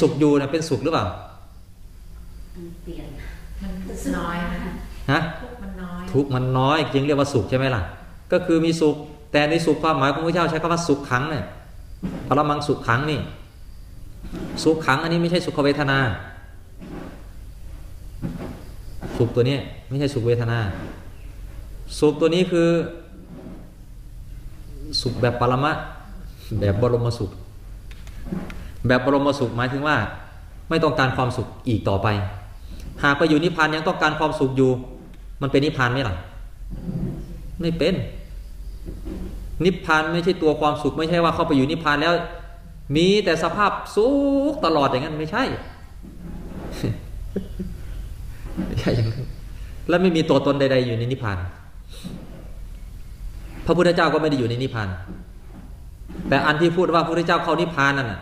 สุขอยู่นะเป็นสุขหรือเปล่ามันเปลี่ยนมันน้อยนะฮะทุกข์มันน้อยทุกข์มันน้อยจึงเรียกว่าสุขใช่ไหมล่ะ ก็คือมีสุข แต่ในสุขความหมายของพระเจ้าใช้คำว่าสุขขังเนี่ยปรมังสุขขังนี่ สุขขังอันนี้ไม่ใช่สุขเวทนา สุขตัวนี้ไม่ใช่สุขเวทนา สุขตัวนี้คือ สุขแบบปรมะแบบบรมสุข แบบบรมสุขหมายถึงว่า ไม่ต้องการความสุขอีกต่อไป หากไปอยู่นิพพานยังต้องการความสุขอยู่ มันเป็นนิพพานไหมล่ะ ไม่เป็น นิพพานไม่ใช่ตัวความสุขไม่ใช่ว่าเข้าไปอยู่นิพพานแล้ว มีแต่สภาพสุขตลอดอย่างนั้นไม่ใช่ไม่ใช่อย่างนั้นและไม่มีตัวตนใด ๆ อยู่ในนิพพาน พระพุทธเจ้าก็ไม่ได้อยู่ในนิพพาน แต่อันที่พูดว่าพระพุทธเจ้าเข้านิพพานนั่นน่ะ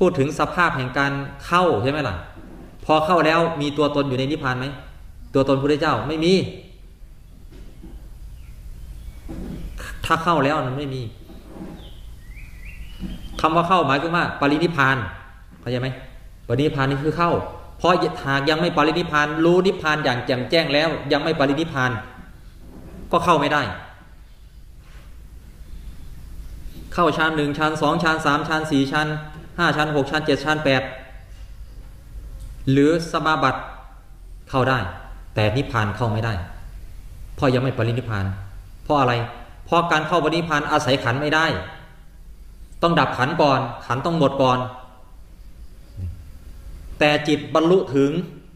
พูดถึงสภาพแห่งการเข้าใช่ไหมล่ะ พอเข้าแล้วมีตัวตนอยู่ในนิพพานไหม ตัวตนพระเจ้าไม่มี ถ้าเข้าแล้วมันไม่มีคำว่าเข้าหมายถึงว่า ปรินิพพานเข้าใจไหมปรินิพพานนี่คือเข้า เพราะหากยังไม่ปรินิพพาน รู้นิพพานอย่างแจ่มแจ้งแล้ว ยังไม่ปรินิพพาน ก็เข้าไม่ได้เข้าชั้นหนึ่งชั้นสองชั้นสามชั้นสี่ชั้น ห้าชั้นหกชั้นเจ็ดชั้นแปดหรือสมาบัติเข้าได้ แต่นิพพานเข้าไม่ได้เพราะยังไม่ปรินิพพาน เพราะอะไร เพราะการเข้าปรินิพพานอาศัยขันไม่ได้ ต้องดับขันก่อน ขันต้องหมดก่อน แต่จิตบรรลุถึง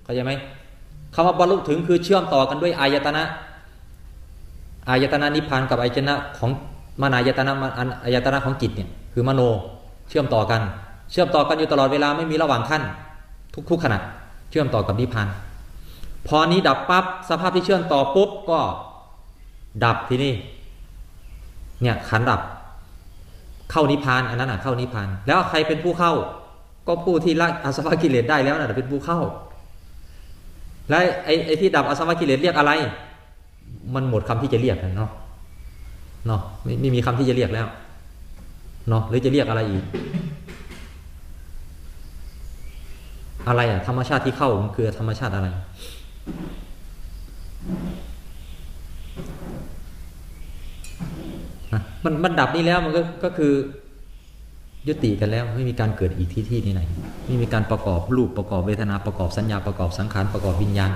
เข้าใจไหมคำว่าบรรลุถึงคือเชื่อมต่อกันด้วยอายตนะอายตนะนิพพานกับอายตนะของมานายตนะอายตนะของจิตเนี่ยคือมโนเชื่อมต่อกัน เชื่อมต่อกันอยู่ตลอดเวลาไม่มีระหว่างขั้น ทุกๆขณะเชื่อมต่อกับนิพพาน พอนี้ดับปั๊บสภาพที่เชื่อมต่อปุ๊บก็ดับที่นี่เนี่ยขันดับ เข้านิพพานอันนั้นอะเข้านิพพาน แล้วใครเป็นผู้เข้า ก็ผู้ที่ละอาสวะกิเลสได้แล้วน่ะเป็นผู้เข้า และไอ้ไอ้ที่ดับอาสวะกิเลสเรียกอะไร มันหมดคำที่จะเรียกเนาะเนาะไม่ไม่มีคำที่จะเรียกแล้วเนาะหรือจะเรียกอะไรอีก อะไรอะธรรมชาติที่เข้ามันคือธรรมชาติอะไร มันมันดับนี่แล้วมันก็ก็คือยุติกันแล้วไม่มีการเกิดอีกที่ที่ไหนไม่มีการประกอบรูปประกอบเวทนาประกอบสัญญาประกอบสังขารประกอบวิญญาณ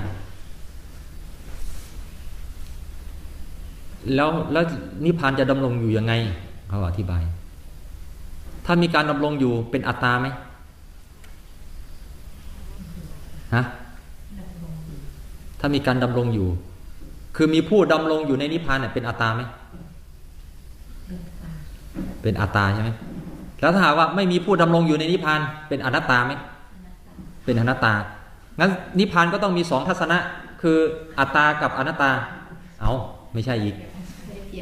แล้วแล้วนิพพานจะดำรงอยู่ยังไงเขาอธิบาย ถ้ามีการดำรงอยู่เป็นอัตตาไหม ฮะถ้ามีการดำรงอยู่ คือมีผู้ดำรงอยู่ในนิพพานเนี่ยเป็นอัตตาไหมเป็นอัตตาใช่ไหมแล้วถ้าหากว่าไม่มีผู้ดำรงอยู่ในนิพพานเป็นอนัตตาไหมเป็นอนัตตา งั้นนิพพานก็ต้องมีสองทัศนะ คืออัตตากับอนัตตา เอาไม่ใช่อีก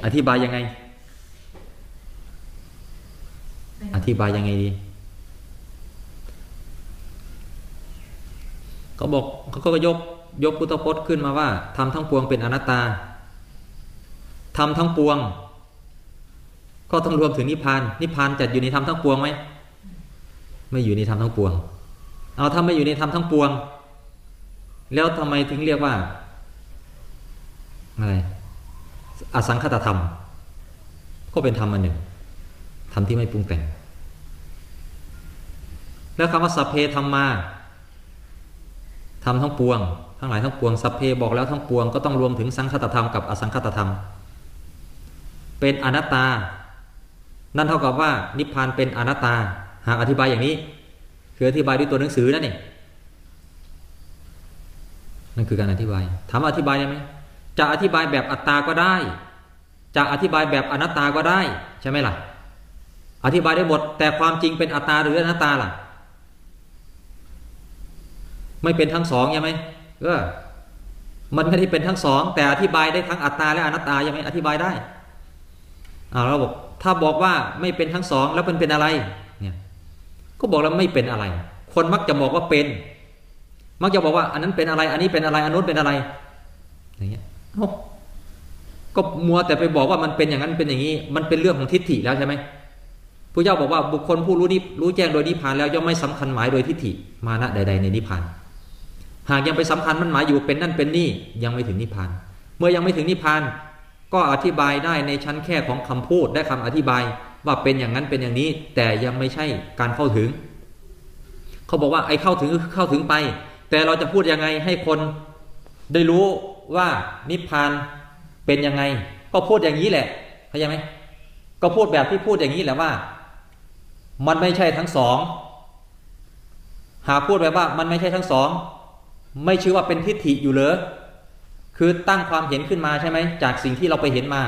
อธิบายยังไง อธิบายยังไงดี ก็บอกเขาก็ยกยกพุทธพจน์ขึ้นมาว่าทำทั้งปวงเป็นอนัตตาทำทั้งปวง ก็ต้องรวมถึงนิพพาน นิพพานจัดอยู่ในธรรมทั้งปวงไหมไม่อยู่ในธรรมทั้งปวง เอาถ้าไม่อยู่ในธรรมทั้งปวง แล้วทำไมถึงเรียกว่าอะไรอสังคตธรรม ก็เป็นธรรมอันหนึ่งธรรมที่ไม่ปรุงแต่ง แล้วคำว่าสัพเพธรรมา ทำทั้งปวง ทั้งหลายทั้งปวง สัพเพบอกแล้วทั้งปวงก็ต้องรวมถึงสังคตธรรมกับอสังคตธรรม เป็นอนัตตา นั่นเท่ากับว่านิพพานเป็นอนัตตา หากอธิบายอย่างนี้ คืออธิบายด้วยตัวหนังสือนั่นเองนั่นคือการอธิบาย ถามอธิบายได้ไหมจะอธิบายแบบอัตตาก็ได้ จะอธิบายแบบอนัตตาก็ได้ใช่ไหมล่ะ อธิบายได้หมดแต่ความจริงเป็นอัตตาหรืออนัตตาล่ะ ไม่เป็นทั้งสองใช่ไหมเออมันไม่ได้เป็นทั้งสอง แต่อธิบายได้ทั้งอัตตาและอนัตตาใช่ไหมอธิบายได้อ่าเราบอกถ้าบอกว่าไม่เป็นทั้งสองแล้วมันเป็นอะไรเนี่ยก็บอกแล้วไม่เป็นอะไร คนมักจะบอกว่าเป็น มักจะบอกว่า อันนั้นเป็นอะไร อันนี้เป็นอะไรอันนู้นเป็นอะไรอย่างเงี้ยก็มัวแต่ไปบอกว่ามันเป็นอย่างนั้นเป็นอย่างนี้ มันเป็นเรื่องของทิฏฐิแล้วใช่ไหมผู้เจ้าบอกว่าบุคคลผู้รู้นิรู้แจ้งโดยนิพพานแล้วย่อมไม่สำคัญหมายโดยทิฏฐิมานะใด ๆ ในนิพพาน หากยังไปสำคัญมันหมายอยู่เป็นนั่นเป็นนี่ยังไม่ถึงนิพพาน เมื่อยังไม่ถึงนิพพานก็อธิบายได้ในชั้นแค่ของคำพูดได้คำอธิบายว่าเป็นอย่างนั้นเป็นอย่างนี้ แต่ยังไม่ใช่การเข้าถึง เขาบอกว่าไอ้เข้าถึงเข้าถึงไป แต่เราจะพูดยังไงให้คนได้รู้ว่านิพพานเป็นยังไง ก็พูดอย่างนี้แหละเข้าใจไหมก็พูดแบบที่พูดอย่างนี้แหละว่า มันไม่ใช่ทั้งสอง หาพูดแบบว่ามันไม่ใช่ทั้งสอง ไม่ชื่อว่าเป็นทิฏฐิอยู่เลยคือตั้งความเห็นขึ้นมาใช่ไหมจากสิ่งที่เราไปเห็นมา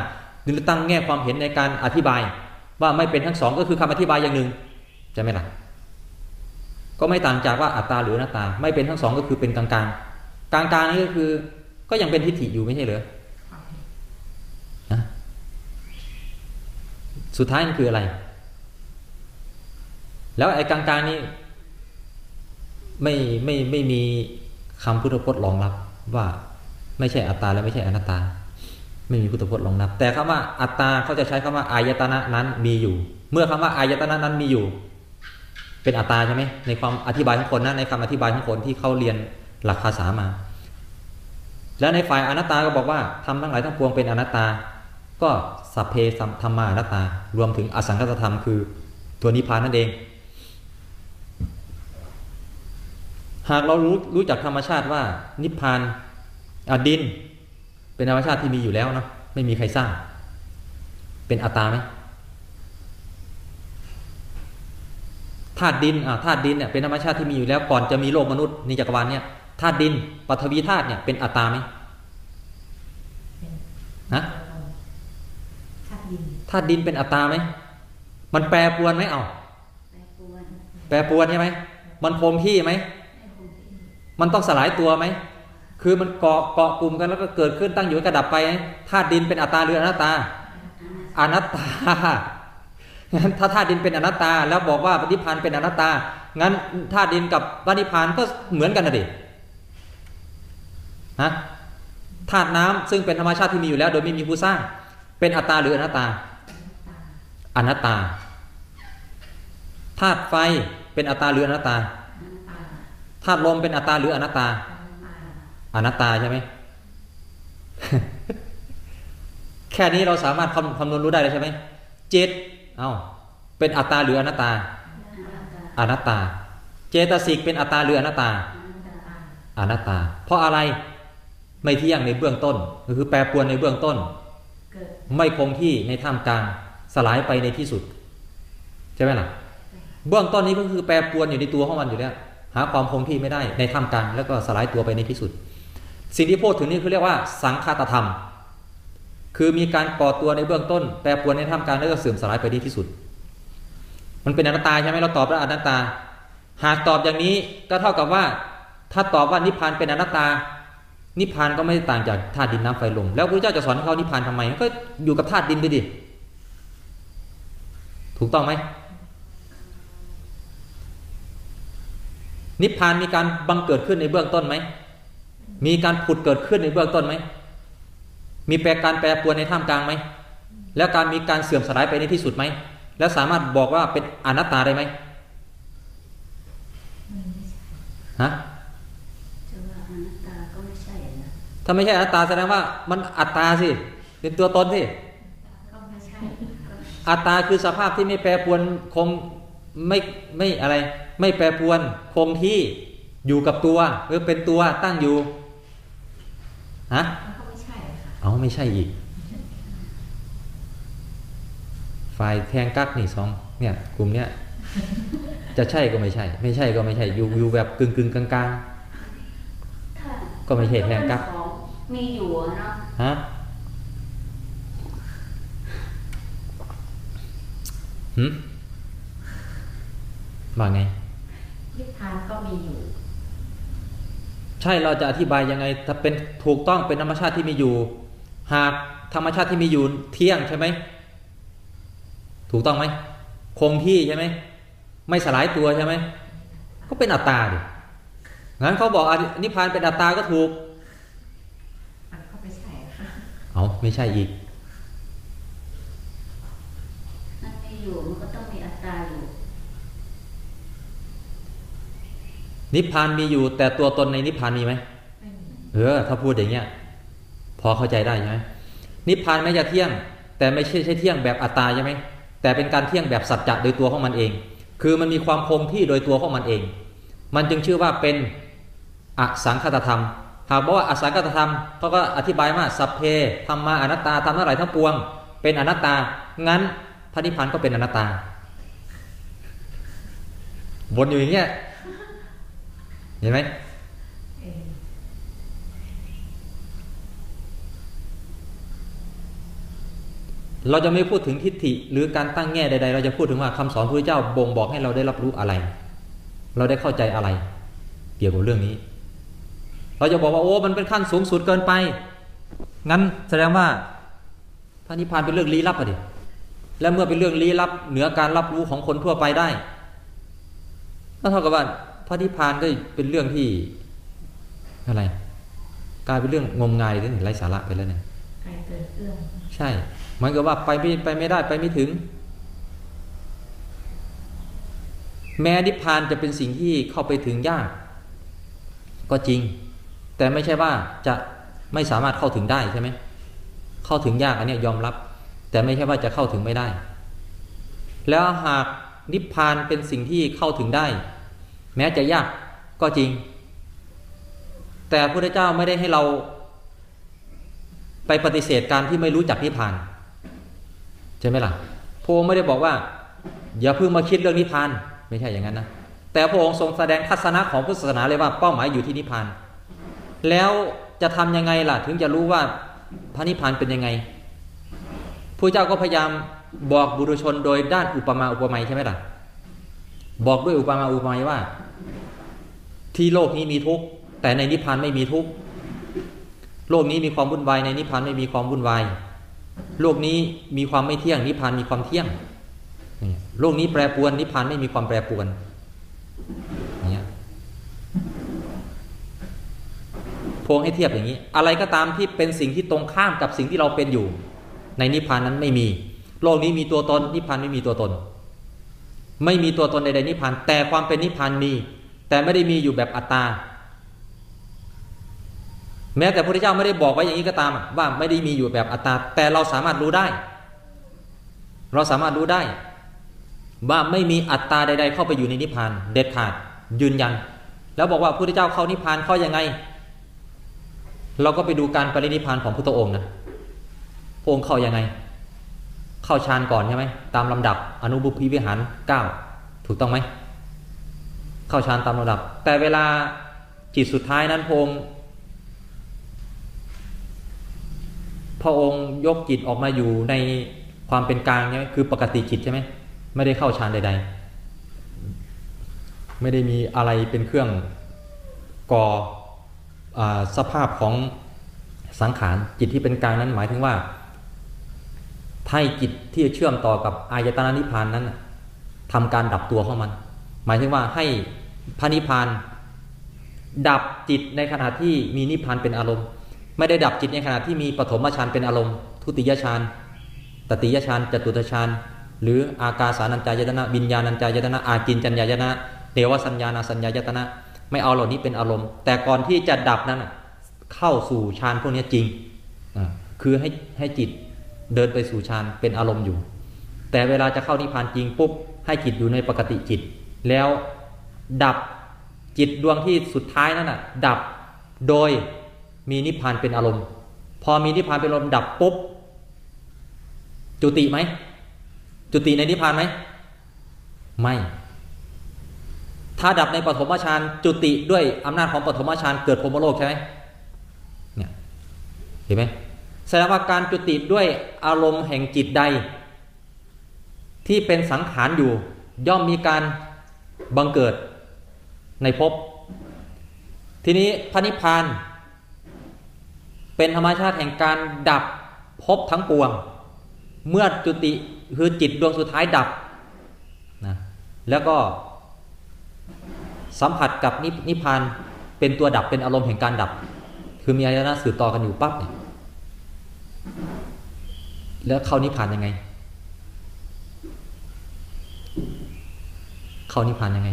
หรือตั้งแง่ความเห็นในการอธิบาย ว่าไม่เป็นทั้งสองก็คือคำอธิบายอย่างหนึ่งใช่ไหมล่ะก็ไม่ต่างจากว่าอัตตาหรืออนัตตา ไม่เป็นทั้งสองก็คือเป็นกลางกลางกลางกลางนี่ก็คือ ก็ยังเป็นทิฏฐิอยู่ไม่ใช่เหรอสุดท้ายมันคืออะไร แล้วไอ้กลางกลางนี่ไม่ไม่ไม่มี คำพุทธพจน์รองรับว่าไม่ใช่อัตตาและไม่ใช่อนัตตา ไม่มีพุทธพจน์รองรับ แต่คำว่าอัตตาเขาจะใช้คำว่าอายตนะนั้นมีอยู่ เมื่อคำว่าอายตนะนั้นมีอยู่ เป็นอัตตาใช่ไหมในความอธิบายของคนนะในคำอธิบายของคนที่เขาเรียนหลักภาษามา แล้วในฝ่ายอนัตตาก็บอกว่าทำทั้งหลายทั้งปวงเป็นอนัตตา ก็สัพเพสัมธรรมาอนัตตา รวมถึงอสังคตธรรมคือ ตัวนิพพานนั่นเอง หากเรารู้รู้จักธรรมชาติว่า นิพพานอดิน เป็นธรรมชาติที่มีอยู่แล้วเนาะไม่มีใครสร้าง เป็นอัตตาไหมธาตุดินอ่าธาตุดินเนี่ยเป็นธรรมชาติที่มีอยู่แล้วก่อนจะมีโลกมนุษย์ในจักรวาลเนี่ยธาตุดินปฐวีธาตุเนี่ยเป็นอัตตาไหมฮะธาตุดินธาตุดินเป็นอัตตาไหมมันแปรปรวนไหมเอาแปรปรวนแปรปรวนใช่ไหมมันคงที่ไหมให้คงที่ มันต้องสลายตัวไหมคือมันเกาะเกาะกลุ่มกันแล้วก็เกิดขึ้นตั้งอยู่กระดับไปธาตุดินเป็นอัตตาหรืออนัตตา อนัตตางั้นถ้าธาตุดินเป็นอนัตตา แล้วบอกว่าปฏิพานเป็นอนัตตา งั้นธาตุดินกับปฏิพานก็เหมือนกันนะดิฮะธาตุน้ำซึ่งเป็นธรรมชาติที่มีอยู่แล้วโดยไม่มีผู้สร้าง เป็นอัตตาหรืออนัตตา อนัตตาธาตุไฟเป็นอัตตาหรืออนัตตาาตุลมเป็นอัตตาหรืออนัตตา อนัตตาใช่ไหมแค่นี้เราสามารถคำคำนวณรู้ได้เลยใช่ไหมจิตเอา้าเป็นอัตตาหรืออนัตตา อนัตตา เจตสิกเป็นอัตตาหรืออนัตตา อนัตตา เพราะอะไรไม่เที่ยงในเบื้องต้นก็คือแปรปรวนในเบื้องต้น ไม่คงที่ในท่ามกลางสลายไปในที่สุด ใช่ไหมล่ะ เบื้องต้นนี้ก็คือแปรปรวนอยู่ในตัวของมันอยู่แล้ว หาความคงที่ไม่ได้ในท่ามกลางแล้วก็สลายตัวไปในที่สุด สิ่งที่พูดถึงนี่คือเรียกว่าสังคาตธรรม คือมีการก่อตัวในเบื้องต้น แปรปรวนในท่ามกลางแล้วก็เสื่อมสลายไปในที่สุด มันเป็นอนัตตาใช่ไหมเราตอบแล้วอนัตตา หากตอบอย่างนี้ก็เท่ากับว่า ถ้าตอบว่านิพพานเป็นอนัตตา นิพพานก็ไม่ต่างจากธาตุดินน้ำไฟลมแล้วพระเจ้าจะสอนให้เขานิพพานทำไมก็อยู่กับธาตุดินไปดิถูกต้องไหม นิพพานมีการบังเกิดขึ้นในเบื้องต้นไหม มีการผุดเกิดขึ้นในเบื้องต้นไหม มีแปรการแปรปรวนในท่ามกลางไหม แล้วการมีการเสื่อมสลายไปในที่สุดไหม แล้วสามารถบอกว่าเป็นอนัตตาได้ไหมฮะจะว่าอนัตตาก็ไม่ใช่นะถ้าไม่ใช่อนัตตาแสดงว่ามันอัตตาสิ เป็นตัวตนสิก็ไม่ใช่อัตตาคือสภาพที่ไม่แปรปรวนคง ไม่ไม่อะไร ไม่แปรปรวนคงที่อยู่กับตัวหรือเป็นตัวตั้งอยู่ฮะมันก็ไม่ใช่ค่ะเอาไม่ใช่อีกฝ่ายแทงกักนี่สองเนี่ยกลุ่มเนี้ยจะใช่ก็ไม่ใช่ ไม่ใช่ก็ไม่ใช่อยู่อยู่แบบกึ่งกึ่งกลางกลางถ้าก็ไม่ใช่แทนครับของมีอยู่อะเนาะๆฮะหืม ว่าไงนิพพานก็มีอยู่ ใช่เราจะอธิบายยังไง ถ้าเป็นถูกต้องเป็นธรรมชาติที่มีอยู่ หากธรรมชาติที่มีอยู่เที่ยงใช่ไหมถูกต้องไหมคงที่ใช่ไหมไม่สลายตัวใช่ไหมก็เป็นอัตตาดิงั้นเขาบอกอนิพพานเป็นอัตตาก็ถูกมันก็ไม่ใช่ค่ะเอาไม่ใช่อีกมันมีอยู่มันก็ต้องมีอัตตา นิพพานมีอยู่ แต่ตัวตนในนิพพานมีไหมไม่มีเออ ถ้าพูดอย่างเงี้ย พอเข้าใจได้ใช่ไหมนิพพานไม่จะเที่ยง แต่ไม่ใช่ใช่เที่ยงแบบอัตตาใช่ไหมแต่เป็นการเที่ยงแบบสัจจะโดยตัวของมันเอง คือมันมีความคงที่โดยตัวของมันเอง มันจึงชื่อว่าเป็นอสังคตธรรมหากบอกว่าอสังคตธรรมเขาก็อธิบายว่าสัพเพธรรมาอนัตตาทำทั้งหลายทั้งปวง เป็นอนัตตา งั้นพระนิพพานก็เป็นอนัตตาวนอยู่อย่างเงี้ย เห็นไหมเราจะไม่พูดถึงทิฏฐิหรือการตั้งแง่ใดๆ เราจะพูดถึงว่าคำสอนพระเจ้าบ่งบอกให้เราได้รับรู้อะไร เราได้เข้าใจอะไร เกี่ยวกับเรื่องนี้ เราจะบอกว่าโอ้มันเป็นขั้นสูงสุดเกินไป งั้นแสดงว่าพระนิพพานเป็นเรื่องลี้ลับอะดิ และเมื่อเป็นเรื่องลี้ลับเหนือการรับรู้ของคนทั่วไปได้ก็เท่ากับว่า พระนิพพานก็เป็นเรื่องที่อะไรกลายเป็นเรื่องงมงายหรือไร้สาระไปแล้วเนี่ยไกลเกินเอื้อมใช่เหมือนกับว่าไปไม่ไปไม่ได้ไปไม่ถึง แม้นิพพานจะเป็นสิ่งที่เข้าไปถึงยาก ก็จริง แต่ไม่ใช่ว่าจะไม่สามารถเข้าถึงได้ใช่ไหมเข้าถึงยากอันเนี้ยยอมรับ แต่ไม่ใช่ว่าจะเข้าถึงไม่ได้ แล้วหากนิพพานเป็นสิ่งที่เข้าถึงได้ แม้จะยากก็จริง แต่พระพุทธเจ้าไม่ได้ให้เรา ไปปฏิเสธการที่ไม่รู้จักนิพพานใช่ไหมล่ะพระองค์ไม่ได้บอกว่า อย่าเพิ่งมาคิดเรื่องนิพพาน ไม่ใช่อย่างนั้นนะแต่พระองค์ทรงแสดงทัศนะของพุทธศาสนาเลยว่าเป้าหมายอยู่ที่นิพพาน แล้วจะทำยังไงล่ะ ถึงจะรู้ว่าพระนิพพานเป็นยังไงพระเจ้าก็พยายามบอกบุรุชนโดยด้านอุปมาอุปไมยใช่ไหมล่ะ บอกด้วยอุปมาอุปไมยว่า ที่โลกนี้มีทุกข์แต่ในนิพพานไม่มีทุกข์โลกนี้มีความวุ่นวายในนิพพานไม่มีความวุ่นวาย โลกนี้มีความไม่เที่ยงนิพพานมีความเที่ยง โลกนี้แปรปวนนิพพานไม่มีความแปรปวนเนี่ยพวงให้เทียบอย่างนี้ อะไรก็ตามที่เป็นสิ่งที่ตรงข้ามกับสิ่งที่เราเป็นอยู่ ในนิพพานนั้นไม่มี โลกนี้มีตัวตนนิพพานไม่มีตัวตน ไม่มีตัวตนใดๆนิพพาน แต่ความเป็นนิพพานมี แต่ไม่ได้มีอยู่แบบอัตตา แม้แต่พระพุทธเจ้าไม่ได้บอกไว้อย่างนี้ก็ตามว่าไม่ได้มีอยู่แบบอัตตา แต่เราสามารถรู้ได้ เราสามารถรู้ได้ ว่าไม่มีอัตตาใด ๆ เข้าไปอยู่ในนิพพานเด็ดขาดยืนยัน แล้วบอกว่าพระพุทธเจ้าเข้านิพพานเข้ายังไง เราก็ไปดูการปรินิพพานของพุทธองค์นะพระองค์เข้ายังไง เข้าฌานก่อนใช่ไหมตามลำดับอนุบุพพิวิหารเก้าถูกต้องไหม เข้าฌานตามลำดับ แต่เวลาจิตสุดท้ายนั้นพระองค์พระองค์ยกจิตออกมาอยู่ในความเป็นกลางใช่ไหมคือปกติจิตใช่ไหมไม่ได้เข้าฌานใด ๆ ไม่ได้มีอะไรเป็นเครื่องก่ออสภาพของสังขารจิตที่เป็นกลางนั้นหมายถึงว่าให้จิตที่เชื่อมต่อกับอายตนะนิพพานนั้นน่ะทำการดับตัวของมัน หมายถึงว่าให้ พระนิพพาน ดับจิตในขณะที่มีนิพพานเป็นอารมณ์ ไม่ได้ดับจิตในขณะที่มีปฐมฌานเป็นอารมณ์ ทุติยฌานตติยฌานจตุตฌานหรืออากาสานัญจายตนะวิญญาณัญจายตนะอากินจัญญายตนะเทวสัญญาณสัญญายตนะ ไม่เอาเหล่านี้เป็นอารมณ์ แต่ก่อนที่จะดับนั้นเข้าสู่ฌานพวกนี้จริงคือให้ให้จิตเดินไปสู่ฌานเป็นอารมณ์อยู่ แต่เวลาจะเข้านิพพานจริงปุ๊บให้จิตอยู่ในปกติจิต แล้ว ดับจิตดวงที่สุดท้ายนั้นน่ะ ดับโดยมีนิพพานเป็นอารมณ์ พอมีนิพพานเป็นอารมณ์ดับปุ๊บ จุติไหม จุติในนิพพานไหม ไม่ ถ้าดับในปฐมฌานจุติด้วยอำนาจของปฐมฌานเกิดพรมโลกใช่ไหมเนี่ยเห็นไหมแสดงว่าการจุติด้วยอารมณ์แห่งจิตใด ที่เป็นสังขารอยู่ ย่อมมีการบังเกิด ในภพทีนี้พระนิพพานเป็นธรรมชาติแห่งการดับภพทั้งปวง เมื่อจุติคือจิตดวงสุดท้ายดับนะแล้วก็สัมผัสกับนินพพานเป็นตัวดับเป็นอารมณ์แห่งการดับ คือมีอายตนะสืบต่อกันอยู่ปั๊บเนี่ยแล้วเข้านิพพานยังไง เข้านิพพานยังไง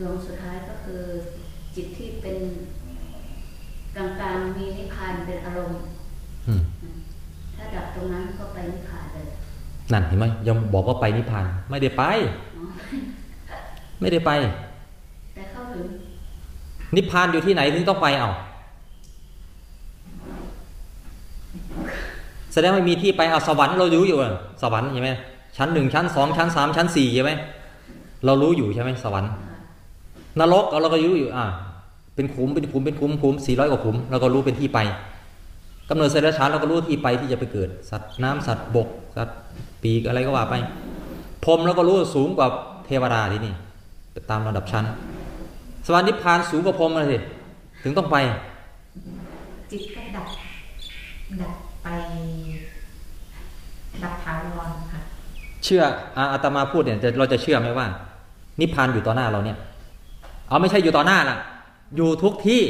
ดวงสุดท้ายก็คือ จิตที่เป็นกลางๆมีนิพพานเป็นอารมณ์อืมถ้าดับตรงนั้นก็ไปนิพพานเลยนั่นเห็นไหมยังบอกว่าไปนิพพานไม่ได้ไปเนาะไม่ได้ไป แต่เข้าถึงนิพพานอยู่ที่ไหนถึงต้องไปเอาแสดงว่ามีที่ไปเอาสวรรค์เรารู้อยู่อะสวรรค์ใช่ไหมชั้นหนึ่งชั้นสองชั้นสามชั้นสี่ใช่ไหม เรารู้อยู่ใช่ไหมสวรรค์ นรกเราก็รู้อยู่ อ่า เป็นขุมเป็นขุมเป็นขุมขุมสี่ร้อยกว่าขุมเราก็รู้เป็นที่ไปกำเนิดเสด็จฉานเราก็รู้ที่ไปที่จะไปเกิด สัตว์น้ำสัตว์บก สัตว์ปีกอะไรก็ว่าไปพรหมเราก็รู้สูงกว่าเทวดาที่นี่ตามระดับชั้น สวรรค์นิพพานสูงกว่าพรหมเลยสิถึงต้องไป จิตก็ดับดับไปดับถาวรค่ะเชื่ออาอาตมาพูดเนี่ยจะเราจะเชื่อไหมว่า นิพพานอยู่ต่อหน้าเราเนี่ย เอาไม่ใช่อยู่ต่อหน้าล่ะ อยู่ทุกที่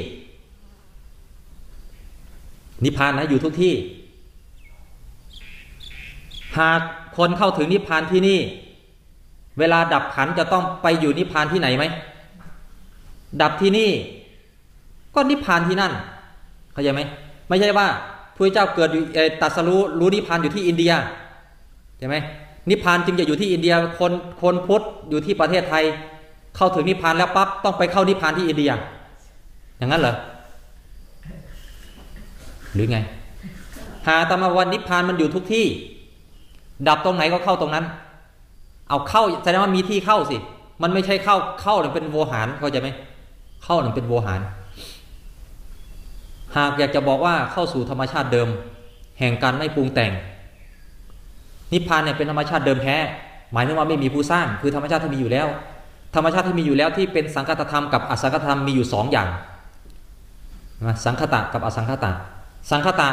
นิพพานนะอยู่ทุกที่ หากคนเข้าถึงนิพพานที่นี่ เวลาดับขันจะต้องไปอยู่นิพพานที่ไหนไหม ดับที่นี่ ก็นิพพานที่นั่น เข้าใจไหม ไม่ใช่ว่าพระเจ้าเกิดอยู่เอตรัสรู้รู้นิพพานอยู่ที่อินเดียใช่ไหม นิพพานจึงจะอยู่ที่อินเดียคนคนพุทธอยู่ที่ประเทศไทย เข้าถึงนิพพานแล้วปั๊บต้องไปเข้านิพพานที่อินเดีย อย่างนั้นเหรอหรือไง หาตามวันนิพพานมันอยู่ทุกที่ ดับตรงไหนก็เข้าตรงนั้น เอาเข้าแสดงว่ามีที่เข้าสิ มันไม่ใช่เข้าเข้าเนี่ยเป็นโวหารเข้าใจไหมเข้าเนี่ยเป็นโวหาร หากอยากจะบอกว่าเข้าสู่ธรรมชาติเดิม แห่งการไม่ปรุงแต่ง นิพพานเนี่ยเป็นธรรมชาติเดิมแท้หมายถึงว่าไม่มีผู้สร้างคือธรรมชาติที่มีอยู่แล้ว ธรรมชาติที่มีอยู่แล้วที่เป็นสังคตธรรมกับอสังคตธรรมมีอยู่สองอย่างนะสังคตะกับอสังคตะ สังคตะ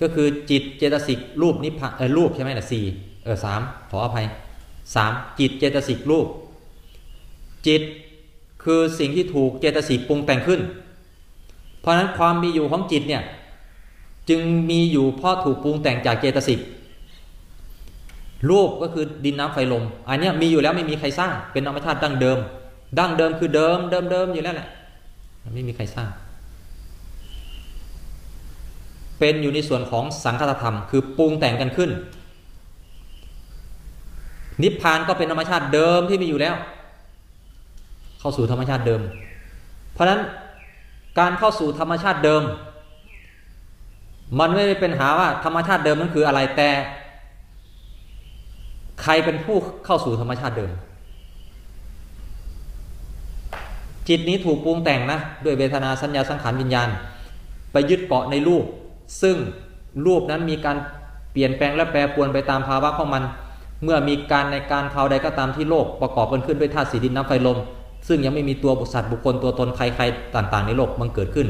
ก็คือจิตเจตสิกรูปนิพพานเออรูปใช่ไหมนะสี่เออสามขออภัยสามจิตเจตสิกรูป จิตคือสิ่งที่ถูกเจตสิกปรุงแต่งขึ้น เพราะฉะนั้นความมีอยู่ของจิตเนี่ยจึงมีอยู่เพราะถูกปรุงแต่งจากเจตสิก รูปก็คือดินน้ำไฟลม อันนี้มีอยู่แล้วไม่มีใครสร้าง เป็นธรรมชาติดั้งเดิม ดั้งเดิมคือเดิมเดิมเดิมอยู่แล้วแหละไม่มีใครสร้าง เป็นอยู่ในส่วนของสังคตธรรม คือปรุงแต่งกันขึ้น นิพพานก็เป็นธรรมชาติเดิมที่มีอยู่แล้ว เข้าสู่ธรรมชาติเดิม เพราะฉะนั้นการเข้าสู่ธรรมชาติเดิม มันไม่ได้เป็นหาว่าธรรมชาติเดิมนั้นคืออะไรแต่ ใครเป็นผู้เข้าสู่ธรรมชาติเดิม จิตนี้ถูกปรุงแต่งนะ ด้วยเวทนาสัญญาสังขารวิญญาณ ไปยึดเกาะในรูป ซึ่งรูปนั้นมีการเปลี่ยนแปลงและแปรปรวนไปตามภาวะของมัน เมื่อมีการในการคราวใดก็ตามที่โลกประกอบกันขึ้นด้วยธาตุสีดินน้ำไฟลม ซึ่งยังไม่มีตัวบุสัตว์บุคคลตัวตนใครใครต่างๆ ในโลกมันเกิดขึ้น